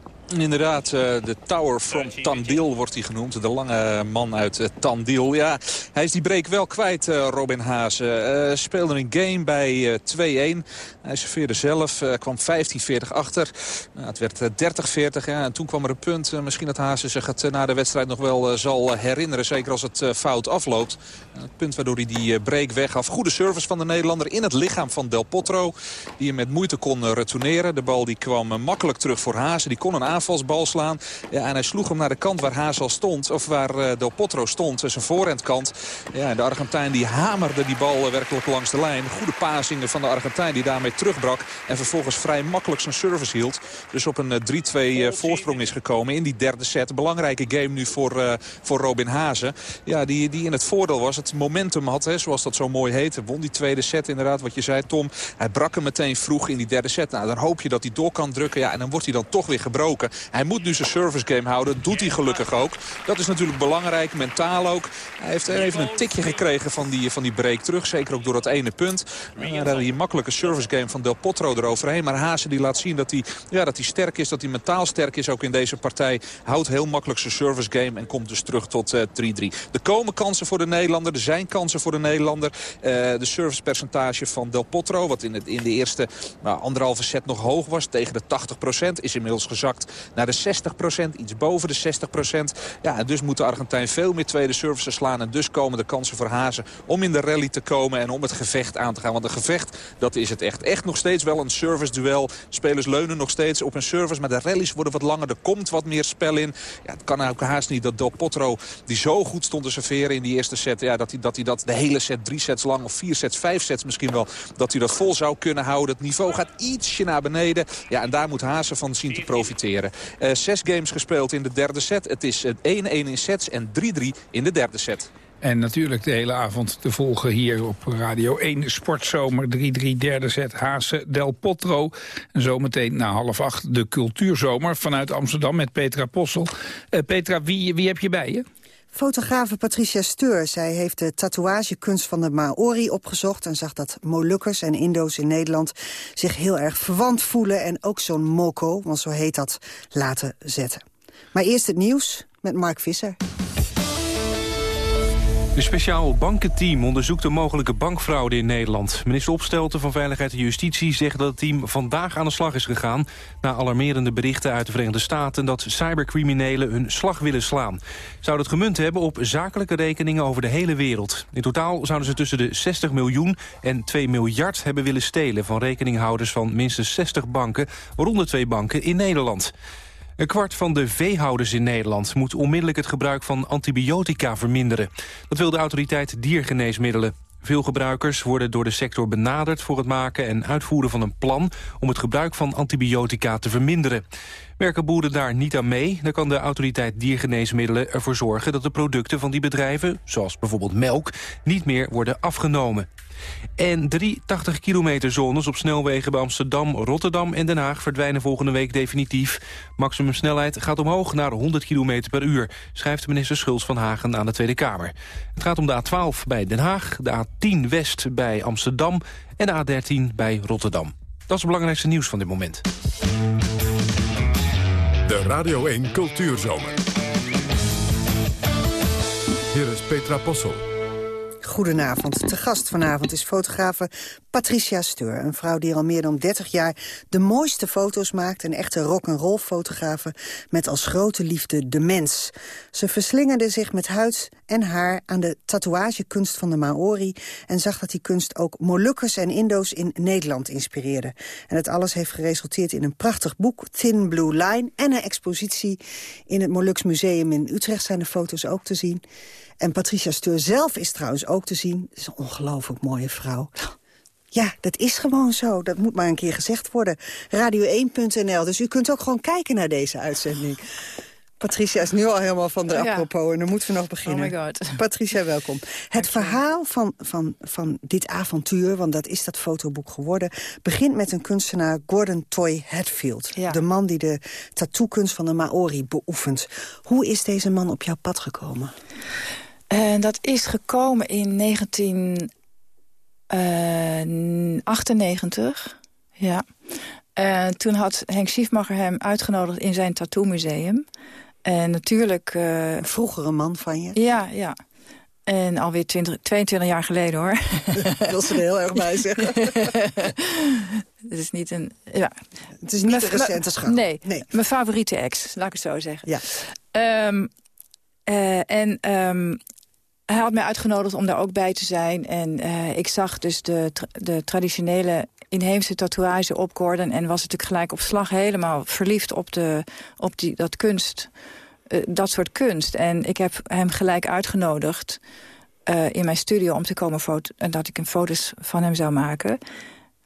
Inderdaad, eh, de Tower from Tandil wordt hij genoemd. De lange man uit uh, Tandil. Ja, hij is die break wel kwijt, uh, Robin Haase. speelde een game bij 2-1. Hij serveerde zelf, kwam 15-40 achter. Nou, het werd 30-40 ja, en toen kwam er een punt. misschien dat Haase zich het na de wedstrijd nog wel zal herinneren. Zeker als het fout afloopt. het punt waardoor hij die break weggaf. Goede service van de Nederlander in het lichaam van Del Potro. Die hem met moeite kon retourneren. De bal die kwam makkelijk terug voor Haase. Die kon een aanvalsbal slaan. Ja, en hij sloeg hem naar de kant waar Haas al stond. Of waar uh, Del Potro stond, zijn voorhandkant. Ja, de Argentijn die hamerde die bal werkelijk langs de lijn. Goede pasingen van de Argentijn die daarmee terugbrak. En vervolgens vrij makkelijk zijn service hield. Dus op een 3-2 uh, voorsprong is gekomen in die derde set. Belangrijke game nu voor, voor Robin Hazen. Ja, die, die in het voordeel was. Het momentum had, hè, zoals dat zo mooi heette. Won die tweede set inderdaad, wat je zei Tom. Hij brak hem meteen vroeg in die derde set. Nou, dan hoop je dat hij door kan drukken. Ja, en dan wordt hij dan toch weer gebroken. Hij moet nu zijn service game houden. Doet hij gelukkig ook. Dat is natuurlijk belangrijk, mentaal ook. Hij heeft even een tikje gekregen van die, van die break terug. Zeker ook door dat ene punt. Dan die makkelijke service game van Del Potro eroverheen. Maar Haase die laat zien dat hij, ja, dat hij sterk is. Dat hij mentaal sterk is ook in deze partij. Houdt heel makkelijk zijn service game. En komt dus terug tot 3-3. Uh, er komen kansen voor de Nederlander. Er zijn kansen voor de Nederlander. Uh, de servicepercentage van Del Potro. Wat in, het, in de eerste nou, anderhalve set nog hoog was. Tegen de 80% is inmiddels gezakt naar de 60%, iets boven de 60%. Ja, en dus moet de Argentijn veel meer tweede services slaan. En dus komen de kansen voor Hazen om in de rally te komen en om het gevecht aan te gaan. Want een gevecht, dat is het echt. Echt nog steeds wel een service-duel. Spelers leunen nog steeds op een service, maar de rallies worden wat langer. Er komt wat meer spel in. Ja, het kan ook haast niet dat Del Potro, die zo goed stond te serveren in die eerste set... Ja, dat, hij, dat hij dat de hele set, drie sets lang of vier sets, vijf sets misschien wel... dat hij dat vol zou kunnen houden. Het niveau gaat ietsje naar beneden. Ja, en daar moet Hazen van zien te profiteren. Uh, zes games gespeeld in de derde set. Het is 1-1 in sets en 3-3 in de derde set. En natuurlijk de hele avond te volgen hier op Radio 1 Sportzomer 3-3 derde set Haase Del Potro. En zometeen na half acht de Cultuurzomer vanuit Amsterdam met Petra Possel. Uh, Petra, wie, wie heb je bij je? Fotografe Patricia Steur. Zij heeft de tatoeagekunst van de Maori opgezocht... en zag dat Molukkers en Indo's in Nederland zich heel erg verwant voelen... en ook zo'n moko, want zo heet dat, laten zetten. Maar eerst het nieuws met Mark Visser. Een speciaal bankenteam onderzoekt de mogelijke bankfraude in Nederland. Minister Opstelten van Veiligheid en Justitie zegt dat het team vandaag aan de slag is gegaan... na alarmerende berichten uit de Verenigde Staten dat cybercriminelen hun slag willen slaan. Zouden het gemunt hebben op zakelijke rekeningen over de hele wereld. In totaal zouden ze tussen de 60 miljoen en 2 miljard hebben willen stelen... van rekeninghouders van minstens 60 banken, waaronder twee banken in Nederland. Een kwart van de veehouders in Nederland moet onmiddellijk het gebruik van antibiotica verminderen. Dat wil de autoriteit diergeneesmiddelen. Veel gebruikers worden door de sector benaderd voor het maken en uitvoeren van een plan om het gebruik van antibiotica te verminderen. Werken boeren daar niet aan mee, dan kan de autoriteit diergeneesmiddelen ervoor zorgen dat de producten van die bedrijven, zoals bijvoorbeeld melk, niet meer worden afgenomen. En drie 80 kilometer zones op snelwegen bij Amsterdam, Rotterdam en Den Haag verdwijnen volgende week definitief. Maximum snelheid gaat omhoog naar 100 km per uur, schrijft minister Schulz van Hagen aan de Tweede Kamer. Het gaat om de A12 bij Den Haag, de A10 West bij Amsterdam en de A13 bij Rotterdam. Dat is het belangrijkste nieuws van dit moment. De Radio 1 Cultuurzomer. Hier is Petra Possel. Goedenavond. Te gast vanavond is fotografe Patricia Steur. Een vrouw die al meer dan 30 jaar de mooiste foto's maakt. Een echte rock'n'roll fotografe met als grote liefde de mens. Ze verslingerde zich met huid en haar aan de tatoeagekunst van de Maori... en zag dat die kunst ook Molukkers en Indo's in Nederland inspireerde. En het alles heeft geresulteerd in een prachtig boek, Thin Blue Line... en een expositie in het Moluks Museum in Utrecht zijn de foto's ook te zien. En Patricia Steur zelf is trouwens ook te zien. Ze is een ongelooflijk mooie vrouw. Ja, dat is gewoon zo. Dat moet maar een keer gezegd worden. Radio1.nl. Dus u kunt ook gewoon kijken naar deze uitzending. Patricia is nu al helemaal van de apropos en dan moeten we nog beginnen. Oh my god. Patricia, welkom. Het verhaal van, van, van dit avontuur, want dat is dat fotoboek geworden... begint met een kunstenaar, Gordon Toy Hatfield. De man die de tattoo-kunst van de Maori beoefent. Hoe is deze man op jouw pad gekomen? En dat is gekomen in 1998. ja. En toen had Henk Schiefmacher hem uitgenodigd in zijn tattoo-museum. En natuurlijk... Uh, een vroegere man van je? Ja, ja. En alweer 20, 22 jaar geleden, hoor. Dat wil ze er heel erg bij zeggen. Het is niet een... Ja. Het is niet een recente schat. Nee, nee, mijn favoriete ex, laat ik het zo zeggen. Ja. Um, uh, en um, hij had mij uitgenodigd om daar ook bij te zijn. En uh, ik zag dus de, tra de traditionele inheemse tatoeage op Gordon... en was natuurlijk gelijk op slag helemaal verliefd op, de, op die, dat kunst. Uh, dat soort kunst. En ik heb hem gelijk uitgenodigd uh, in mijn studio om te komen en dat ik een foto's van hem zou maken.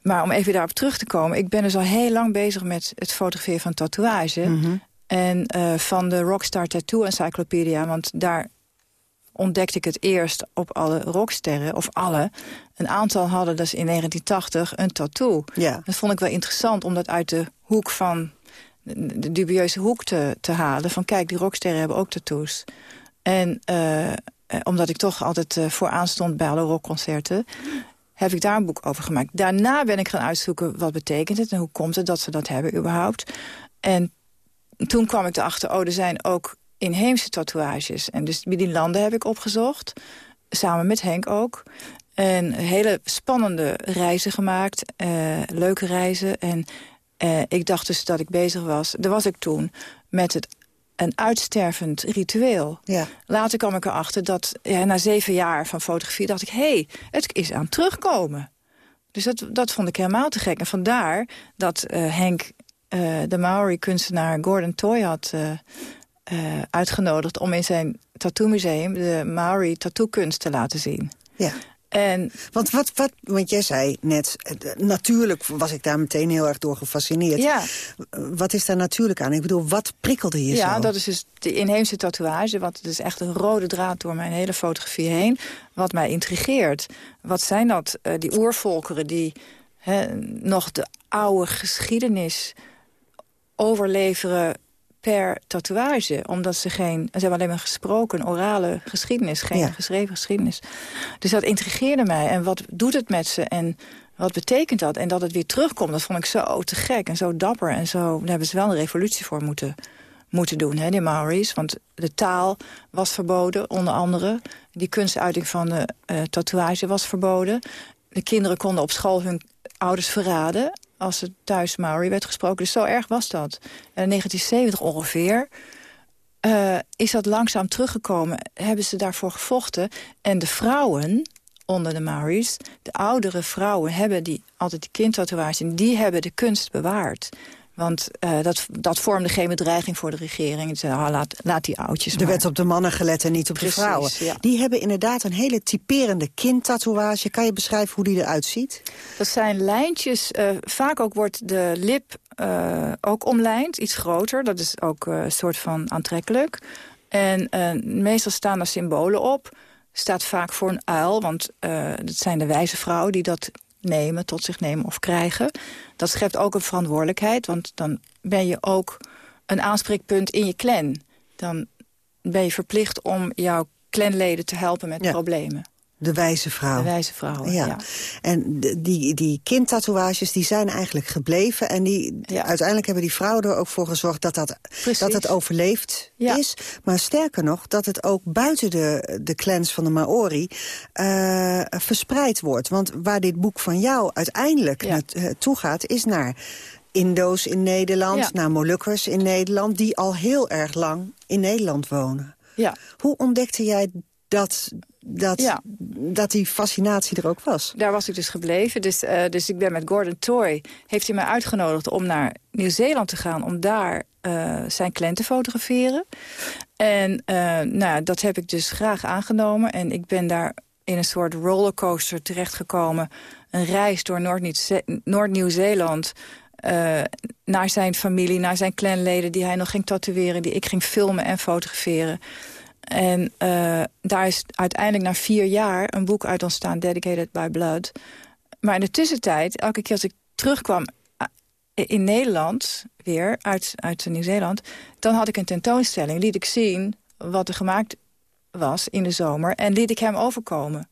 Maar om even daarop terug te komen... ik ben dus al heel lang bezig met het fotograferen van tatoeage... Mm -hmm. En uh, van de Rockstar Tattoo Encyclopedia, want daar ontdekte ik het eerst op alle rocksterren, of alle. Een aantal hadden dus in 1980 een tattoo. Ja. Dat vond ik wel interessant om dat uit de hoek van de dubieuze hoek te, te halen. Van kijk, die rocksterren hebben ook tattoos. En uh, omdat ik toch altijd uh, vooraan stond bij alle rockconcerten... heb ik daar een boek over gemaakt. Daarna ben ik gaan uitzoeken wat betekent het... en hoe komt het dat ze dat hebben überhaupt. En toen kwam ik erachter, oh, er zijn ook inheemse tatoeages. En dus die landen heb ik opgezocht. Samen met Henk ook. En hele spannende reizen gemaakt. Uh, leuke reizen. En uh, ik dacht dus dat ik bezig was. Daar was ik toen met het een uitstervend ritueel. Ja. Later kwam ik erachter dat ja, na zeven jaar van fotografie... dacht ik, hé, hey, het is aan terugkomen. Dus dat, dat vond ik helemaal te gek. En vandaar dat uh, Henk, uh, de Maori-kunstenaar Gordon Toy had... Uh, uh, uitgenodigd om in zijn tattoo-museum... de Maori tattoo-kunst te laten zien. Ja. En, want, wat, wat, want jij zei net, natuurlijk was ik daar meteen heel erg door gefascineerd. Ja. Wat is daar natuurlijk aan? Ik bedoel, wat prikkelde je ja, zo? Ja, dat is dus de inheemse tatoeage. Want het is echt een rode draad door mijn hele fotografie heen. Wat mij intrigeert. Wat zijn dat, uh, die oervolkeren die he, nog de oude geschiedenis overleveren per tatoeage. Omdat ze geen... Ze hebben alleen maar gesproken, orale geschiedenis. Geen ja. geschreven geschiedenis. Dus dat intrigeerde mij. En wat doet het met ze? En wat betekent dat? En dat het weer terugkomt, dat vond ik zo te gek en zo dapper. En zo, daar hebben ze wel een revolutie voor moeten, moeten doen, hè, die Maoris. Want de taal was verboden, onder andere. Die kunstuiting van de uh, tatoeage was verboden. De kinderen konden op school hun ouders verraden als er thuis Maori werd gesproken. Dus zo erg was dat. En in 1970 ongeveer uh, is dat langzaam teruggekomen. Hebben ze daarvoor gevochten. En de vrouwen onder de Maoris, de oudere vrouwen... hebben die, altijd die kindtatoeage, die hebben de kunst bewaard. Want uh, dat, dat vormde geen bedreiging voor de regering. Ze ah, laat, laat die oudjes Er werd op de mannen gelet en niet op Precies, de vrouwen. Ja. Die hebben inderdaad een hele typerende kindtatoeage. Kan je beschrijven hoe die eruit ziet? Dat zijn lijntjes. Uh, vaak ook wordt de lip uh, ook omlijnd, iets groter. Dat is ook een soort van aantrekkelijk. En meestal staan er symbolen op. Staat vaak voor een uil, want dat zijn de wijze vrouwen die dat nemen, tot zich nemen of krijgen. Dat schept ook een verantwoordelijkheid, want dan ben je ook een aanspreekpunt in je clan. Dan ben je verplicht om jouw clanleden te helpen met ja. problemen. De wijze vrouw. De wijze vrouw, ja. En die, die kindtatoeages die zijn eigenlijk gebleven. En die, uiteindelijk hebben die vrouwen er ook voor gezorgd dat, dat, dat het overleefd is. Maar sterker nog, dat het ook buiten de, de clans van de Maori uh, verspreid wordt. Want waar dit boek van jou uiteindelijk naartoe eh, gaat, is naar Indo's in Nederland, naar Molukkers in Nederland... die al heel erg lang in Nederland wonen. Ja. Hoe ontdekte jij dat, dat, dat die fascinatie er ook was? Daar was ik dus gebleven. Dus, uh, dus ik ben met Gordon Toy, heeft hij mij uitgenodigd om naar Nieuw-Zeeland te gaan... om daar uh, zijn clan te fotograferen. En uh, nou, dat heb ik dus graag aangenomen. En ik ben daar in een soort rollercoaster terechtgekomen. Een reis door Noord-Nieuw-Zeeland... Uh, naar zijn familie, naar zijn clanleden... die hij nog ging tatoeëren, die ik ging filmen en fotograferen. En uh, daar is uiteindelijk na vier jaar een boek uit ontstaan... Dedicated by Blood. Maar in de tussentijd, elke keer als ik terugkwam eh, in Nederland... weer, uit, uit Nieuw-Zeeland... dan had ik een tentoonstelling, liet ik zien wat er gemaakt was in de zomer... en liet ik hem overkomen.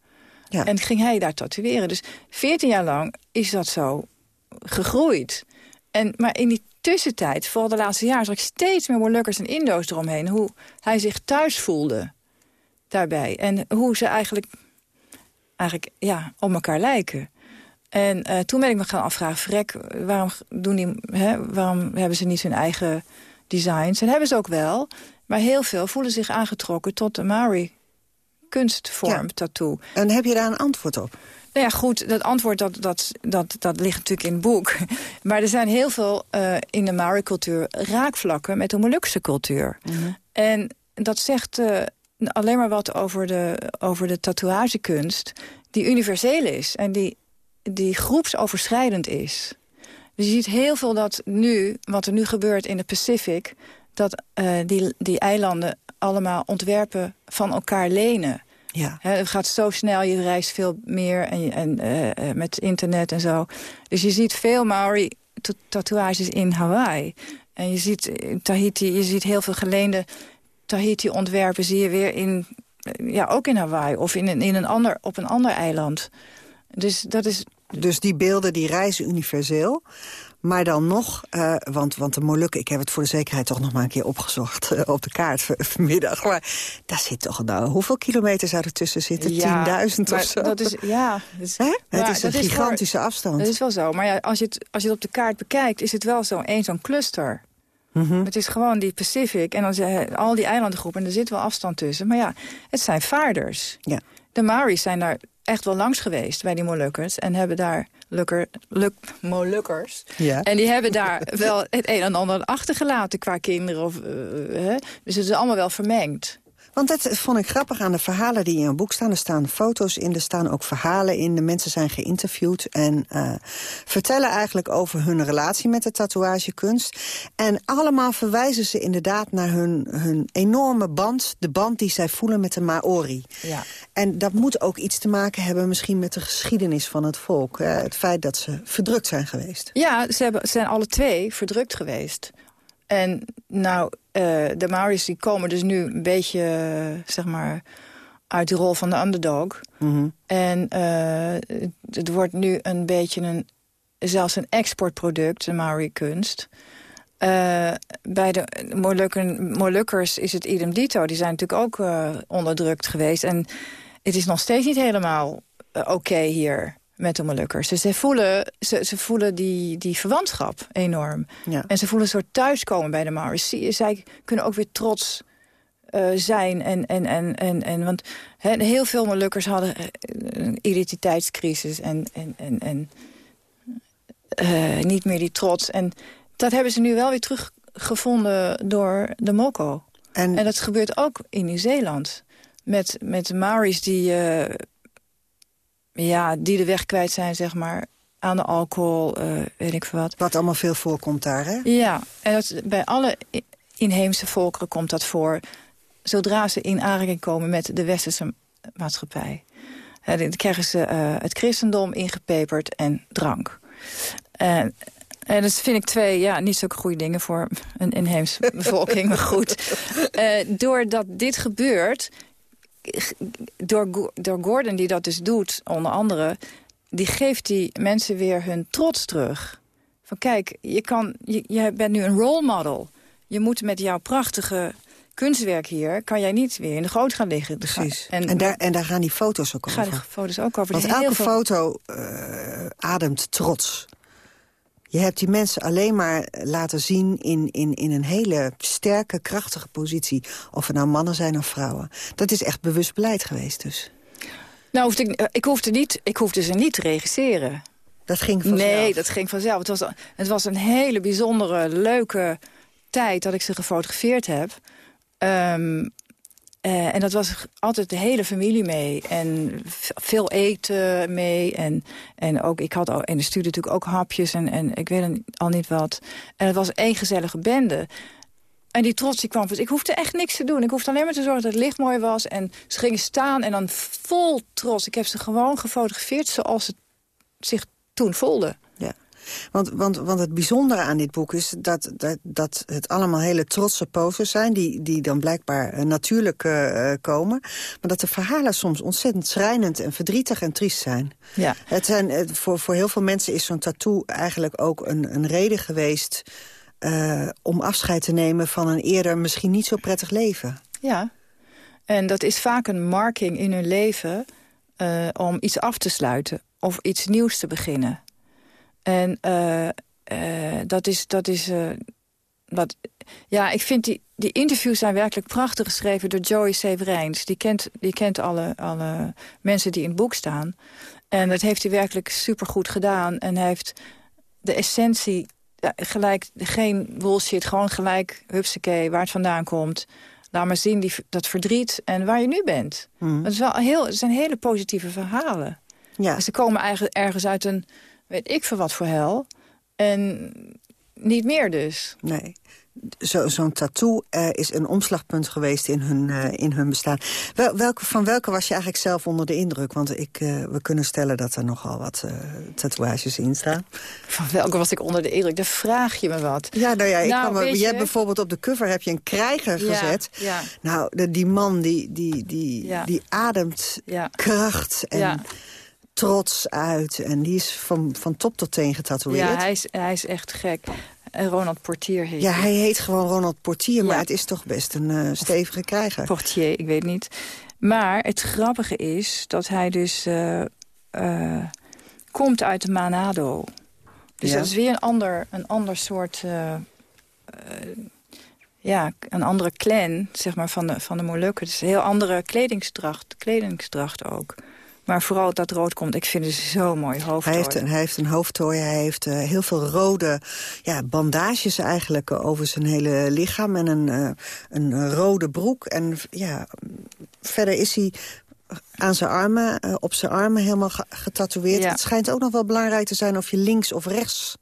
Ja. En ging hij daar tatoeëren. Dus veertien jaar lang is dat zo gegroeid. En, maar in die tussentijd, vooral de laatste jaren... zag ik steeds meer Molukkers en Indo's eromheen. Hoe hij zich thuis voelde daarbij. En hoe ze eigenlijk, eigenlijk ja, op elkaar lijken. En uh, toen ben ik me gaan afvragen... Vrek, waarom, doen die, hè, waarom hebben ze niet hun eigen designs? En hebben ze ook wel. Maar heel veel voelen zich aangetrokken tot de Maori kunstvorm, tattoo. En heb je daar een antwoord op? Nou ja, goed, dat antwoord dat, dat, dat, dat ligt natuurlijk in het boek. Maar er zijn heel veel uh, in de Maori-cultuur raakvlakken met de Molukse cultuur. Mhm. En dat zegt uh, alleen maar wat over de, over de tatoeagekunst... die universeel is en die, die groepsoverschrijdend is. Dus je ziet heel veel dat nu, wat er nu gebeurt in de Pacific... dat uh, die, die eilanden allemaal ontwerpen van elkaar lenen. Ja. het gaat zo snel, je reist veel meer en, en uh, met internet en zo. Dus je ziet veel Maori-tatoeages in Hawaii. En je ziet Tahiti, je ziet heel veel geleende Tahiti-ontwerpen... zie je weer in, ja, ook in Hawaii of in, in een ander, op een ander eiland. Dus dat is... Dus die beelden die reizen universeel. Maar dan nog, uh, want, want de Molukken... ik heb het voor de zekerheid toch nog maar een keer opgezocht... Uh, op de kaart vanmiddag. Maar daar zit toch nou... hoeveel kilometer zou er tussen zitten? Ja, 10.000 of zo? Dat is, ja, is, het is een gigantische afstand. Dat is wel zo. Maar ja, als, je het, als je het op de kaart bekijkt... is het wel zo'n één zo'n cluster. Mm -hmm. Het is gewoon die Pacific en dan zijn al die eilandengroepen... en er zit wel afstand tussen. Maar ja, het zijn vaarders. Ja. De Maoris zijn daar echt wel langs geweest bij die Molukkers... en hebben daar lukker, luk, Molukkers. Ja. En die hebben daar wel het een en ander achtergelaten qua kinderen. Of, uh, hè? Dus het is allemaal wel vermengd. Want dat vond ik grappig aan de verhalen die in een boek staan. Er staan foto's in, er staan ook verhalen in. De mensen zijn geïnterviewd en uh, vertellen eigenlijk over hun relatie met de tatoeagekunst. En allemaal verwijzen ze inderdaad naar hun, hun enorme band. De band die zij voelen met de Maori. Ja. En dat moet ook iets te maken hebben misschien met de geschiedenis van het volk. Uh, het feit dat ze verdrukt zijn geweest. Ja, ze, hebben, ze zijn alle twee verdrukt geweest. En nou, uh, de Maoris die komen dus nu een beetje, uh, zeg maar, uit de rol van de underdog. Mm -hmm. En uh, het wordt nu een beetje een, zelfs een exportproduct, de Maori-kunst. bij de Molukkers is het idem dito. Die zijn natuurlijk ook onderdrukt geweest. En het is nog steeds niet helemaal oké okay hier met de Molukkers. Dus ze voelen, ze, ze voelen die, die verwantschap enorm. Ja. En ze voelen een soort thuiskomen bij de Maoris. Zij kunnen ook weer trots uh, zijn. En, en, en, en, en, want he, heel veel Molukkers hadden een identiteitscrisis. En, en, en, en uh, niet meer die trots. En dat hebben ze nu wel weer teruggevonden door de Moko. En, en dat gebeurt ook in Nieuw-Zeeland. Met, met de Maoris die... Uh, ja, die de weg kwijt zijn, zeg maar, aan de alcohol, uh, weet ik veel wat. Wat allemaal veel voorkomt daar, hè? Ja, en dat, bij alle inheemse volkeren komt dat voor... zodra ze in aanraking komen met de westerse maatschappij. Dan krijgen ze uh, het christendom ingepeperd en drank. En, en dat vind ik twee ja, niet zulke goede dingen voor een inheemse bevolking, maar goed. doordat dit gebeurt, door, door Gordon, die dat dus doet, onder andere... die geeft die mensen weer hun trots terug. Van kijk, je, kan, je, je bent nu een role model. Je moet met jouw prachtige kunstwerk hier... kan jij niet weer in de goot gaan liggen. Precies. En, en, daar, en daar gaan die foto's ook gaan over. die foto's ook over. Want elke foto uh, ademt trots. Je hebt die mensen alleen maar laten zien in, in, in een hele sterke, krachtige positie. Of het nou mannen zijn of vrouwen. Dat is echt bewust beleid geweest dus. Nou, hoefde ik, ik, hoefde niet, ik hoefde ze niet te regisseren. Dat ging vanzelf? Nee, dat ging vanzelf. Het was, het was een hele bijzondere, leuke tijd dat ik ze gefotografeerd heb. Um, uh, en dat was altijd de hele familie mee. En veel eten mee. En, en ook, ik had al, en de stuurde natuurlijk ook hapjes en, en ik weet al niet wat. En het was één gezellige bende. En die trots die kwam. Dus ik hoefde echt niks te doen. Ik hoefde alleen maar te zorgen dat het licht mooi was. En ze gingen staan en dan vol trots. Ik heb ze gewoon gefotografeerd zoals het zich toen voelde. Want, want, want het bijzondere aan dit boek is dat, dat, dat het allemaal hele trotse poses zijn... die, die dan blijkbaar uh, natuurlijk uh, komen. Maar dat de verhalen soms ontzettend schrijnend en verdrietig en triest zijn. Ja. Het zijn voor, voor heel veel mensen is zo'n tattoo eigenlijk ook een, een reden geweest... Uh, om afscheid te nemen van een eerder misschien niet zo prettig leven. Ja, en dat is vaak een marking in hun leven... om iets af te sluiten of iets nieuws te beginnen. En uh, uh, dat is... Dat is uh, wat, ja, ik vind die, die interviews zijn werkelijk prachtig geschreven door Joey Severijns. Die kent, die kent alle, alle mensen die in het boek staan. En dat heeft hij werkelijk supergoed gedaan. En hij heeft de essentie ja, gelijk, geen bullshit, gewoon gelijk, hupsakee, waar het vandaan komt. Laat maar zien die, dat verdriet en waar je nu bent. Mm. Het, is wel heel, het zijn hele positieve verhalen. Ja. Ze komen eigenlijk ergens uit een weet ik veel wat voor hel. En niet meer dus. Nee. Zo'n zo tattoo uh, is een omslagpunt geweest in hun, uh, in hun bestaan. Wel, welke, van welke was je eigenlijk zelf onder de indruk? Want ik, uh, we kunnen stellen dat er nogal wat tatoeages in staan. Van welke was ik onder de indruk? Daar vraag je me wat. Ja, nou ja, ik nou, kan me, je, je hebt bijvoorbeeld op de cover heb je een krijger ja, gezet. Ja. Nou, de, die man die, die, die, ja. die ademt kracht en trots uit. En die is van, van top tot teen getatoeëerd. Ja, hij is, hij is echt gek. Ronald Portier heet Ja, hij heet gewoon Ronald Portier, maar het is toch best een uh, stevige krijger. Portier, ik weet niet. Maar het grappige is dat hij dus uh, uh, komt uit de Manado. Dus ja. dat is weer een ander, een ander soort... ja, een andere clan, zeg maar, van de, van de Molukken. Het is een heel andere kledingsdracht, kledingsdracht ook. Maar vooral dat rood komt, ik vind het zo mooi hoofdtooi. Hij heeft, een, hij heeft een hoofdtooi, hij heeft uh, heel veel rode ja, bandages eigenlijk uh, over zijn hele lichaam. En een, uh, een rode broek. En ja, verder is hij aan zijn armen, op zijn armen helemaal getatoeëerd. Ja. Het schijnt ook nog wel belangrijk te zijn of je links of rechts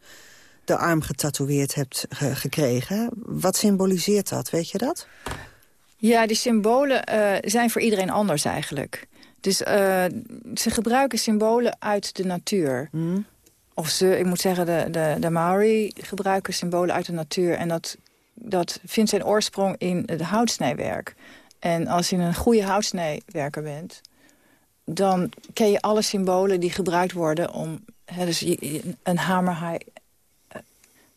de arm getatoeëerd hebt ge gekregen. Wat symboliseert dat, weet je dat? Ja, die symbolen zijn voor iedereen anders eigenlijk. Dus uh, ze gebruiken symbolen uit de natuur. Mm. Of ze, ik moet zeggen, de, de, de Maori gebruiken symbolen uit de natuur. En dat, dat vindt zijn oorsprong in het houtsnijwerk. En als je een goede houtsnijwerker bent... dan ken je alle symbolen die gebruikt worden om... Hè, dus een hamerhaai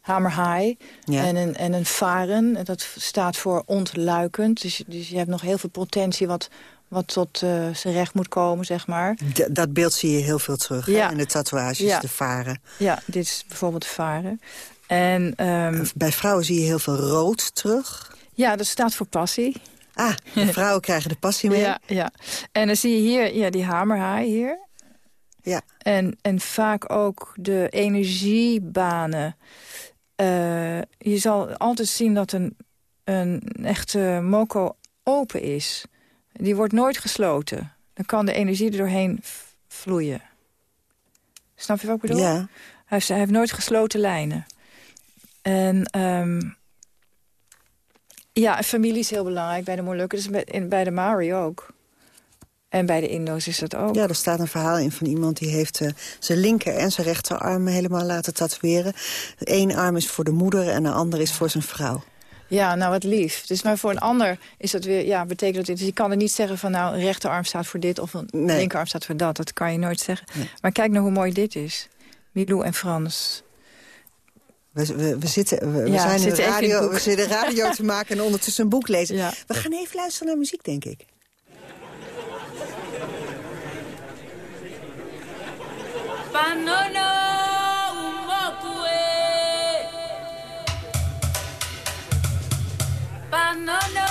hamerhaai ja. en, een, en een varen. Dat staat voor ontluikend. Dus, dus je hebt nog heel veel potentie wat wat tot uh, zijn recht moet komen, zeg maar. D dat beeld zie je heel veel terug ja. hè? in de tatoeages, ja. de varen. Ja, dit is bijvoorbeeld de varen. En, um, Bij vrouwen zie je heel veel rood terug. Ja, dat staat voor passie. Ah, de vrouwen krijgen de passie mee. Ja, ja. En dan zie je hier ja, die hamerhaai hier. Ja. En, en vaak ook de energiebanen. Uh, je zal altijd zien dat een, een echte moko open is. Die wordt nooit gesloten. Dan kan de energie er doorheen vloeien. Snap je wat ik bedoel? Ja. Hij heeft, hij heeft nooit gesloten lijnen. En um, ja, familie is heel belangrijk bij de Molukken. Dus bij, bij de Maori ook. En bij de Indo's is dat ook. Ja, er staat een verhaal in van iemand die heeft uh, zijn linker en zijn rechterarm helemaal laten tatoeëren. Ene arm is voor de moeder en de andere is voor zijn vrouw. Ja, nou wat lief. Dus maar voor een ander is dat weer, ja, betekent dat dit. Dus je kan er niet zeggen van nou, een rechterarm staat voor dit of een linkerarm staat voor dat. Dat kan je nooit zeggen. Maar kijk nou hoe mooi dit is. Milou en Frans. We, we, we zitten, we, Ja, zijn zitten in radio, we zitten radio te maken en ondertussen een boek lezen. We gaan even luisteren naar muziek, denk ik. Panono Panono umokue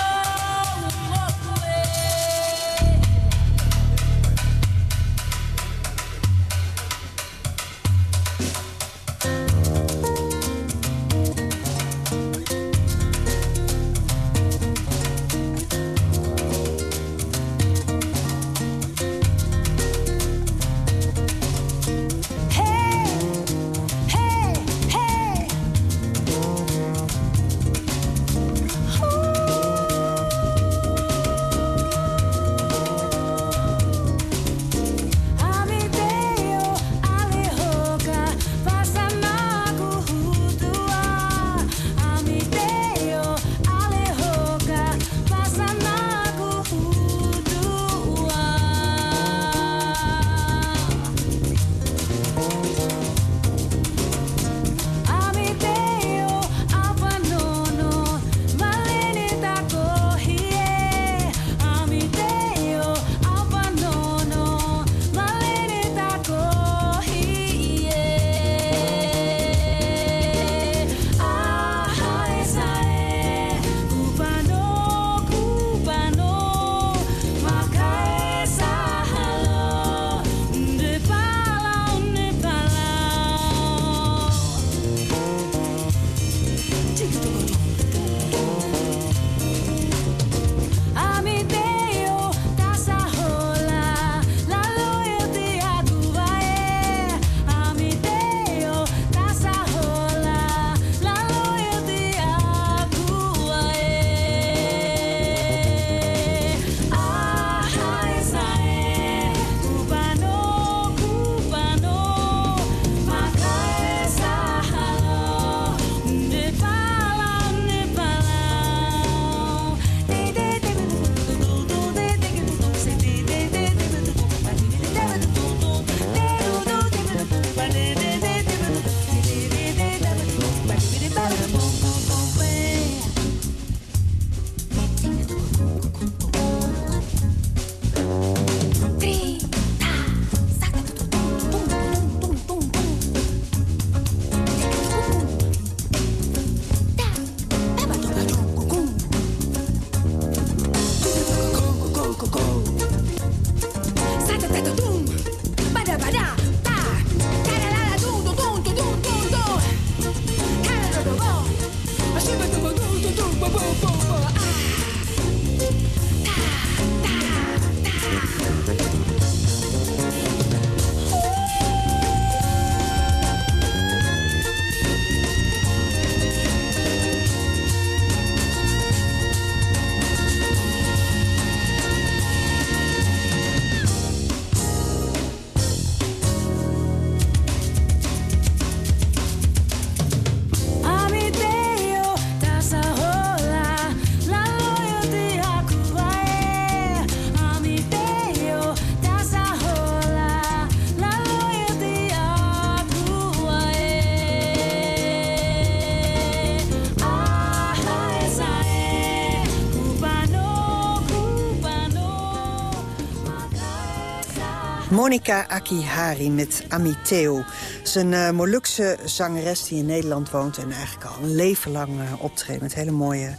Monica Akihari met Amiteo. Is een eh, Molukse zangeres die in Nederland woont... en eigenlijk al een leven lang eh, optreedt met hele mooie,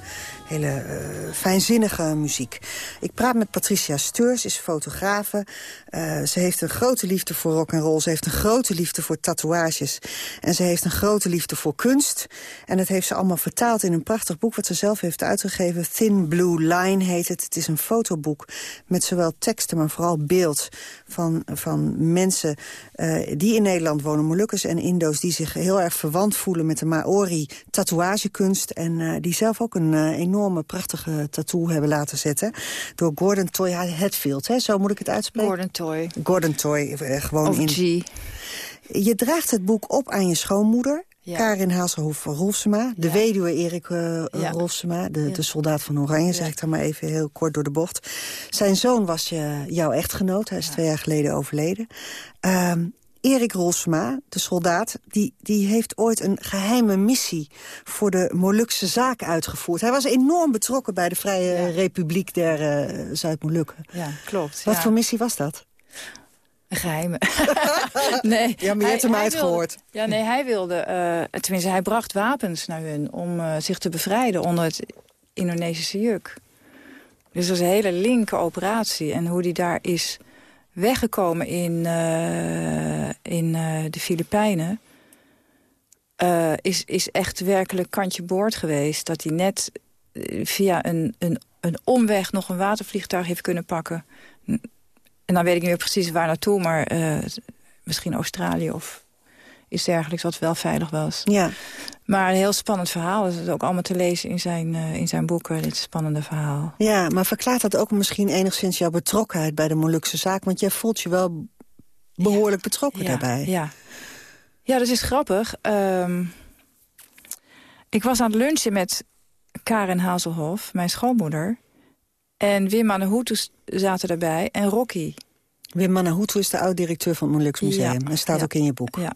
hele eh, fijnzinnige muziek. Ik praat met Patricia Steurs, is fotografe. Eh, ze heeft een grote liefde voor rock and roll. Ze heeft een grote liefde voor tatoeages. En ze heeft een grote liefde voor kunst. En dat heeft ze allemaal vertaald in een prachtig boek... wat ze zelf heeft uitgegeven. Thin Blue Line heet het. Het is een fotoboek met zowel teksten, maar vooral beeld... van, van mensen eh, die in Nederland wonen, Molukkers en Indo's... die zich heel erg verwant voelen met de Maori tatoeagekunst... en die zelf ook een eh, enorme, prachtige tattoo hebben laten zetten... door Gordon Toy Hatfield, hè? zo moet ik het uitspreken? Gordon Toy. Gordon Toy, eh, gewoon Of in... G. Je draagt het boek op aan je schoonmoeder. Karin Hazelhoff-Rolfsema, de weduwe Erik eh Ja. Rolfsema... De, de soldaat van Oranje, zeg ik dan maar even heel kort door de bocht. Zijn zoon was je, jouw echtgenoot, hij is twee jaar geleden overleden. Ehm, Erik Rolfsema, de soldaat, die, die heeft ooit een geheime missie... voor de Molukse zaak uitgevoerd. Hij was enorm betrokken bij de Vrije Republiek der eh, Zuid-Molukken. Ja, klopt. Wat ja. voor missie was dat? Een geheime. nee. Ja, maar je hebt hem uitgehoord. Wilde, ja, nee, hij wilde... eh, tenminste, hij bracht wapens naar hun om eh, zich te bevrijden onder het Indonesische juk. Dus dat was een hele linker operatie. En hoe die daar is weggekomen in, eh, in eh, de Filipijnen... eh, is, is echt werkelijk kantje boord geweest. Dat hij net via een, een, een omweg nog een watervliegtuig heeft kunnen pakken. En dan weet ik niet meer precies waar naartoe, maar misschien Australië of iets dergelijks wat wel veilig was. Ja. Maar een heel spannend verhaal. Dat is ook allemaal te lezen in zijn, eh, in zijn boeken, dit spannende verhaal. Ja, maar verklaart dat ook misschien enigszins jouw betrokkenheid bij de Molukse zaak? Want jij voelt je wel behoorlijk betrokken Ja, daarbij. Ja. ja, dat is grappig. Ehm, ik was aan het lunchen met Karen Hazelhoff, mijn schoonmoeder. En Wim Manahutu zaten erbij en Rocky. Wim Manahutu is de oud-directeur van het Molukse Museum. Ja, Hij staat ook in je boek. Ja.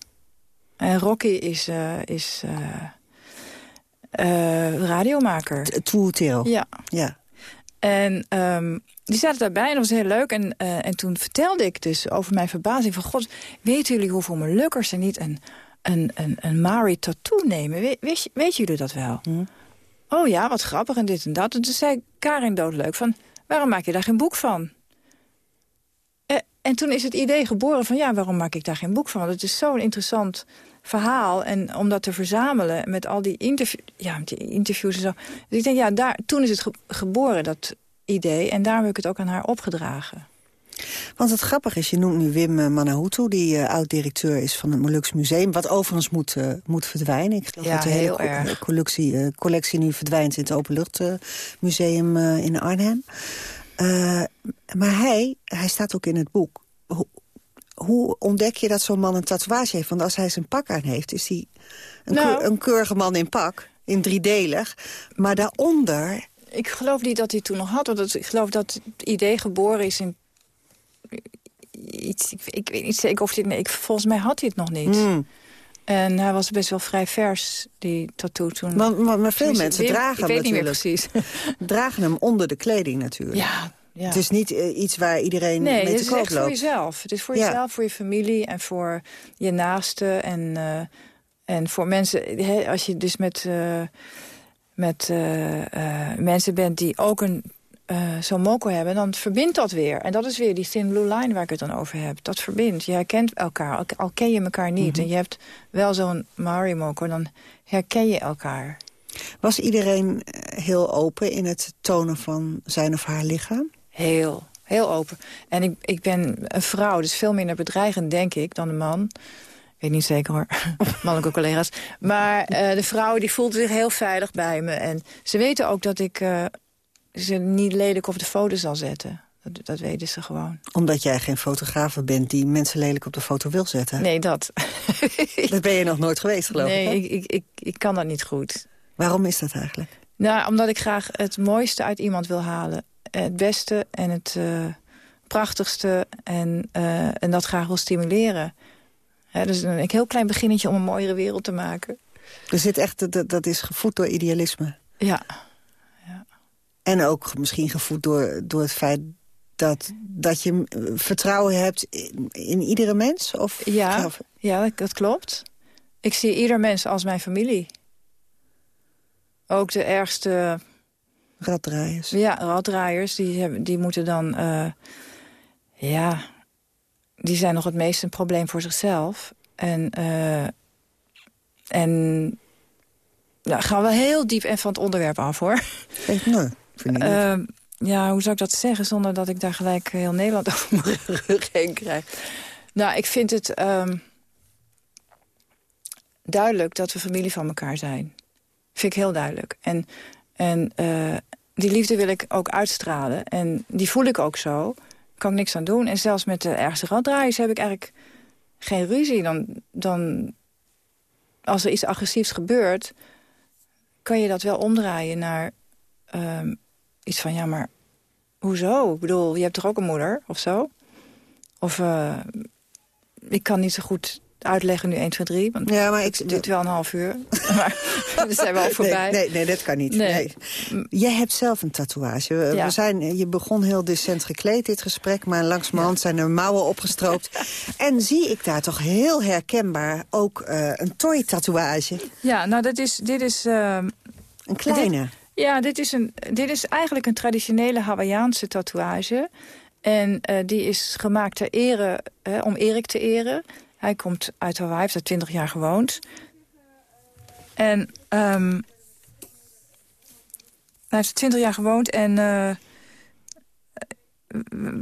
En Rocky is, eh, is eh, radiomaker. Toetero. Ja. ja. En ehm, die zaten daarbij en dat was heel leuk. En, en toen vertelde ik dus over mijn verbazing van... God, weten jullie hoeveel Molukkers er niet een, een, een, een Maori tattoo nemen? We, weet, weten jullie dat wel? Oh ja, wat grappig en dit en dat. En toen zei Karin doodleuk van... waarom maak je daar geen boek van? En toen is het idee geboren van... ja, waarom maak ik daar geen boek van? Want het is zo'n interessant verhaal. En om dat te verzamelen met al die, interview, ja, met die interviews en zo. Dus ik denk, ja, daar, toen is het ge- geboren, dat idee. En daarom heb ik het ook aan haar opgedragen. Want het grappige is, je noemt nu Wim eh, Manahutu... die eh, oud-directeur is van het Molukse Museum... wat overigens moet, eh, moet verdwijnen. Ik geloof Ja, dat de hele co- collectie, collectie nu verdwijnt... in het Openluchtmuseum in Arnhem. Maar hij, hij staat ook in het boek... hoe ontdek je dat zo'n man een tatoeage heeft? Want als hij zijn pak aan heeft, is hij een, Nou. keur- een keurige man in pak. In driedelig. Maar daaronder... Ik geloof niet dat hij het toen nog had. Want het- ik geloof dat het idee geboren is in... Iets, ik, ik weet niet zeker of hij... Nee, ik, volgens mij had hij het nog niet. Hmm. En hij was best wel vrij vers, die tattoo toen. Maar, maar, maar veel mensen dragen Ik hem weet niet meer precies. dragen hem onder de kleding natuurlijk. Ja, ja. Het is niet eh, iets waar iedereen Nee, mee het te is koop echt voor loopt. jezelf. Het is voor Ja. jezelf, voor je familie en voor je naasten. En, eh, en voor mensen, als je dus met, eh, met mensen bent die ook een zo'n moko hebben, dan verbindt dat weer. En dat is weer die thin blue line waar ik het dan over heb. Dat verbindt. Je herkent elkaar, al, ken je elkaar niet. Mhm. En je hebt wel zo'n Maori moko, dan herken je elkaar. Was iedereen heel open in het tonen van zijn of haar lichaam? Heel, heel open. En ik, ik ben een vrouw, dus veel minder bedreigend, denk ik, dan een man. Ik weet niet zeker hoor, mannelijke collega's. Maar eh, de vrouw die voelt zich heel veilig bij me. En ze weten ook dat ik eh, ze niet lelijk op de foto zal zetten. Dat, dat weten ze gewoon. Omdat jij geen fotograaf bent die mensen lelijk op de foto wil zetten. Nee, dat. dat ben je nog nooit geweest, geloof nee, ik. ik, ik, ik, ik kan dat niet goed. Waarom is dat eigenlijk? Nou, omdat ik graag het mooiste uit iemand wil halen. Het beste en het eh, prachtigste. En, eh, en dat graag wil stimuleren. Hè, dus een heel klein beginnetje om een mooiere wereld te maken. Er zit echt, dat, dat is gevoed door idealisme. Ja. En ook misschien gevoed door, door het feit dat, dat je eh, vertrouwen hebt in, in iedere mens? Of Ja, ja dat, dat klopt. Ik zie ieder mens als mijn familie. Ook de ergste... Raddraaiers. Ja, raddraaiers. Die, hebben, die moeten dan... eh, ja, die zijn nog het meest een probleem voor zichzelf. En, eh, en nou, gaan we wel heel diep en van het onderwerp af, hoor. Nee, vind ik niet. Eh, ja, hoe zou ik dat zeggen zonder dat ik daar gelijk heel Nederland over mijn rug heen krijg? Nou, ik vind het ehm, duidelijk dat we familie van elkaar zijn. Vind ik heel duidelijk. En, en eh, die liefde wil ik ook uitstralen. En die voel ik ook zo. Kan ik niks aan doen. En zelfs met de ergste raddraaiers heb ik eigenlijk geen ruzie. Dan, dan als er iets agressiefs gebeurt... kan je dat wel omdraaien naar ehm, iets van... ja, maar hoezo? Ik bedoel, je hebt toch ook een moeder, of zo? Of eh, ik kan niet zo goed uitleggen nu 1, 2, 3. Want Ja, maar ik- het duurt wel een half uur. maar we zijn wel voorbij. Nee, nee, nee, dat kan niet. Nee. Nee. Jij hebt zelf een tatoeage. We, Ja. we zijn, je begon heel decent gekleed, dit gesprek... maar langs mijn hand zijn er mouwen opgestroopt. en zie ik daar toch heel herkenbaar ook eh, een toy-tatoeage. Ja, nou, dat is, dit is... ehm, Een kleine. dit- ja, dit is, een, dit is eigenlijk een traditionele Hawaïaanse tatoeage. En eh, die is gemaakt ter ere, eh, om Erik te eren. Hij komt uit Hawaii, heeft er 20 jaar gewoond. En ehm, hij heeft er 20 jaar gewoond en... eh,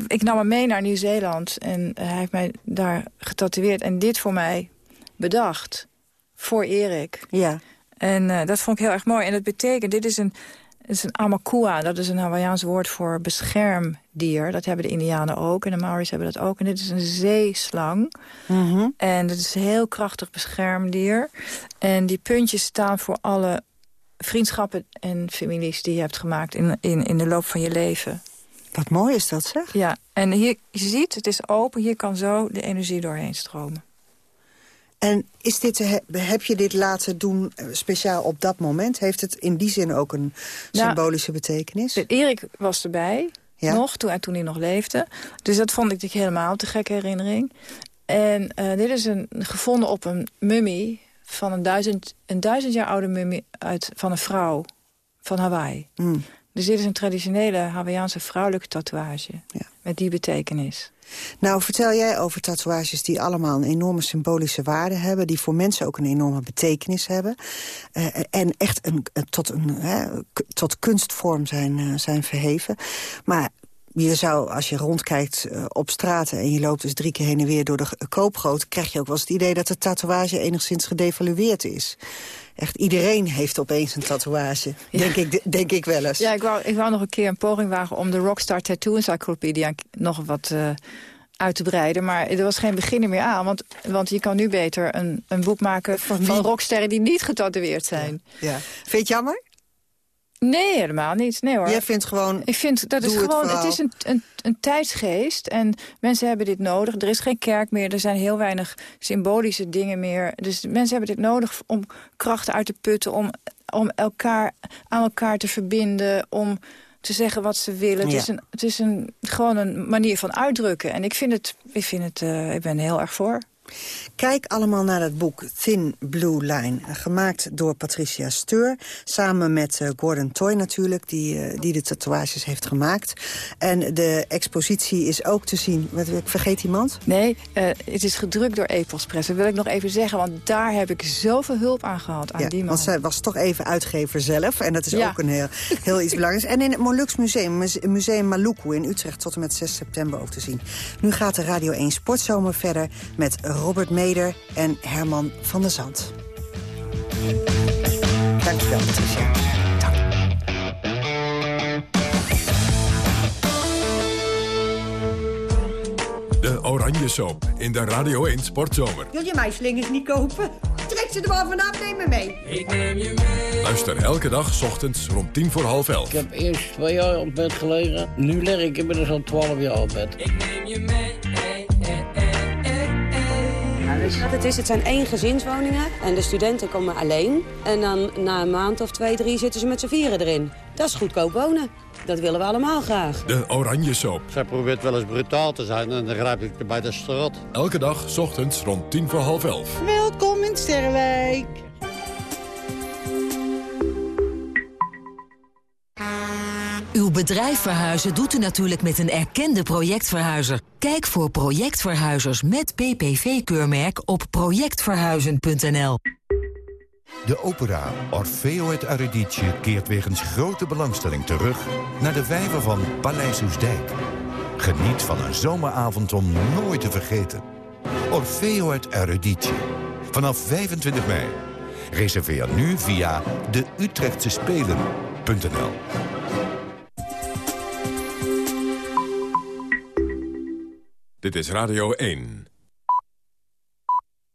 ik nam hem mee naar Nieuw-Zeeland en hij heeft mij daar getatoeëerd. En dit voor mij bedacht. Voor Erik. Ja. En eh, dat vond ik heel erg mooi. En dat betekent, dit is een, het is een amakua. Dat is een Hawaiiaans woord voor beschermdier. Dat hebben de Indianen ook. En de Maoris hebben dat ook. En dit is een zeeslang. Mhm. En dat is een heel krachtig beschermdier. En die puntjes staan voor alle vriendschappen en families die je hebt gemaakt in, in, in de loop van je leven. Wat mooi is dat, zeg. Ja, en hier, je ziet, het is open. Hier kan zo de energie doorheen stromen. En is dit, he- heb je dit laten doen eh, speciaal op dat moment? Heeft het in die zin ook een Nou, symbolische betekenis? Erik was erbij, Ja? nog, toen, toen hij nog leefde. Dus dat vond ik helemaal te gekke herinnering. En eh, dit is een, gevonden op een mummie van een duizend, een duizend jaar oude mummie uit, van een vrouw van Hawaii. Mm. Dus dit is een traditionele Hawaïaanse vrouwelijke tatoeage. Met die betekenis. Nou, vertel jij over tatoeages die allemaal een enorme symbolische waarde hebben... die voor mensen ook een enorme betekenis hebben. eh, en echt een, eh, tot, een, tot kunstvorm zijn, eh, zijn verheven. Maar je zou, als je rondkijkt op straten... en je loopt dus drie keer heen en weer door de koopgoot... krijg je ook wel eens het idee dat de tatoeage enigszins gedevalueerd is. Echt iedereen heeft opeens een tatoeage, denk, ik, denk ik wel eens. Ja, ik wou, ik wou nog een keer een poging wagen om de Rockstar Tattoo Encyclopedia nog wat eh, uit te breiden. Maar er was geen beginner meer aan. Want, want je kan nu beter een, een boek maken van, rocksterren die niet getatoeëerd zijn. Ja. Vind je het jammer? Nee, helemaal niet. Nee hoor. Jij vindt gewoon... Ik vind dat is het gewoon. Het, is een, een, een tijdsgeest en mensen hebben dit nodig. Er is geen kerk meer. Er zijn heel weinig symbolische dingen meer. Dus mensen hebben dit nodig om krachten uit te putten, om, om elkaar aan elkaar te verbinden, om te zeggen wat ze willen. Het is, een, het is een, gewoon een manier van uitdrukken. En ik vind het, ik vind het, eh, ik ben heel erg voor. Kijk allemaal naar het boek Thin Blue Line. Gemaakt door Patricia Steur. Samen met eh, Gordon Toy natuurlijk, die, eh, die de tatoeages heeft gemaakt. En de expositie is ook te zien... Wat, ik vergeet iemand? Nee, eh, het is gedrukt door Epos Press. Dat wil ik nog even zeggen, want daar heb ik zoveel hulp aan gehad. Aan Ja, die man. want zij was toch even uitgever zelf. En dat is Ja. ook een heel, heel iets belangrijks. En in het Molux Museum, muse- Museum Maluku in Utrecht... tot en met 6 september ook te zien. Nu gaat de Radio 1 Sportzomer verder met Robert Meder en Herman van der Zand. Dankjewel, Patricia. De Oranje Soap in de Radio 1 Sportzomer. Wil je mijn slingers niet kopen? Trek ze er maar vanaf, neem me mee. Ik neem je mee. Luister elke dag 's ochtends rond tien voor half elf. Ik heb eerst twee jaar op bed gelegen. Nu lig ik inmiddels al twaalf jaar op bed. Ik neem je mee. Weet je wat het is? Het zijn één gezinswoningen en de studenten komen alleen. En dan na een maand of twee, drie zitten ze met z'n vieren erin. Dat is goedkoop wonen. Dat willen we allemaal graag. De Oranje Soap. Zij probeert wel eens brutaal te zijn en dan grijp ik er bij de strot. Elke dag 's ochtends rond tien voor half elf. Welkom in Sterrenwijk. Uw bedrijf verhuizen doet u natuurlijk met een erkende projectverhuizer. Kijk voor projectverhuizers met PPV-keurmerk op projectverhuizen.nl. De opera Orfeo het Eurydice keert wegens grote belangstelling terug... naar de vijver van Paleis Oesdijk. Geniet van een zomeravond om nooit te vergeten. Orfeo het Eurydice. Vanaf 25 mei. Reserveer nu via de Utrechtse Spelen.nl. Dit is Radio 1.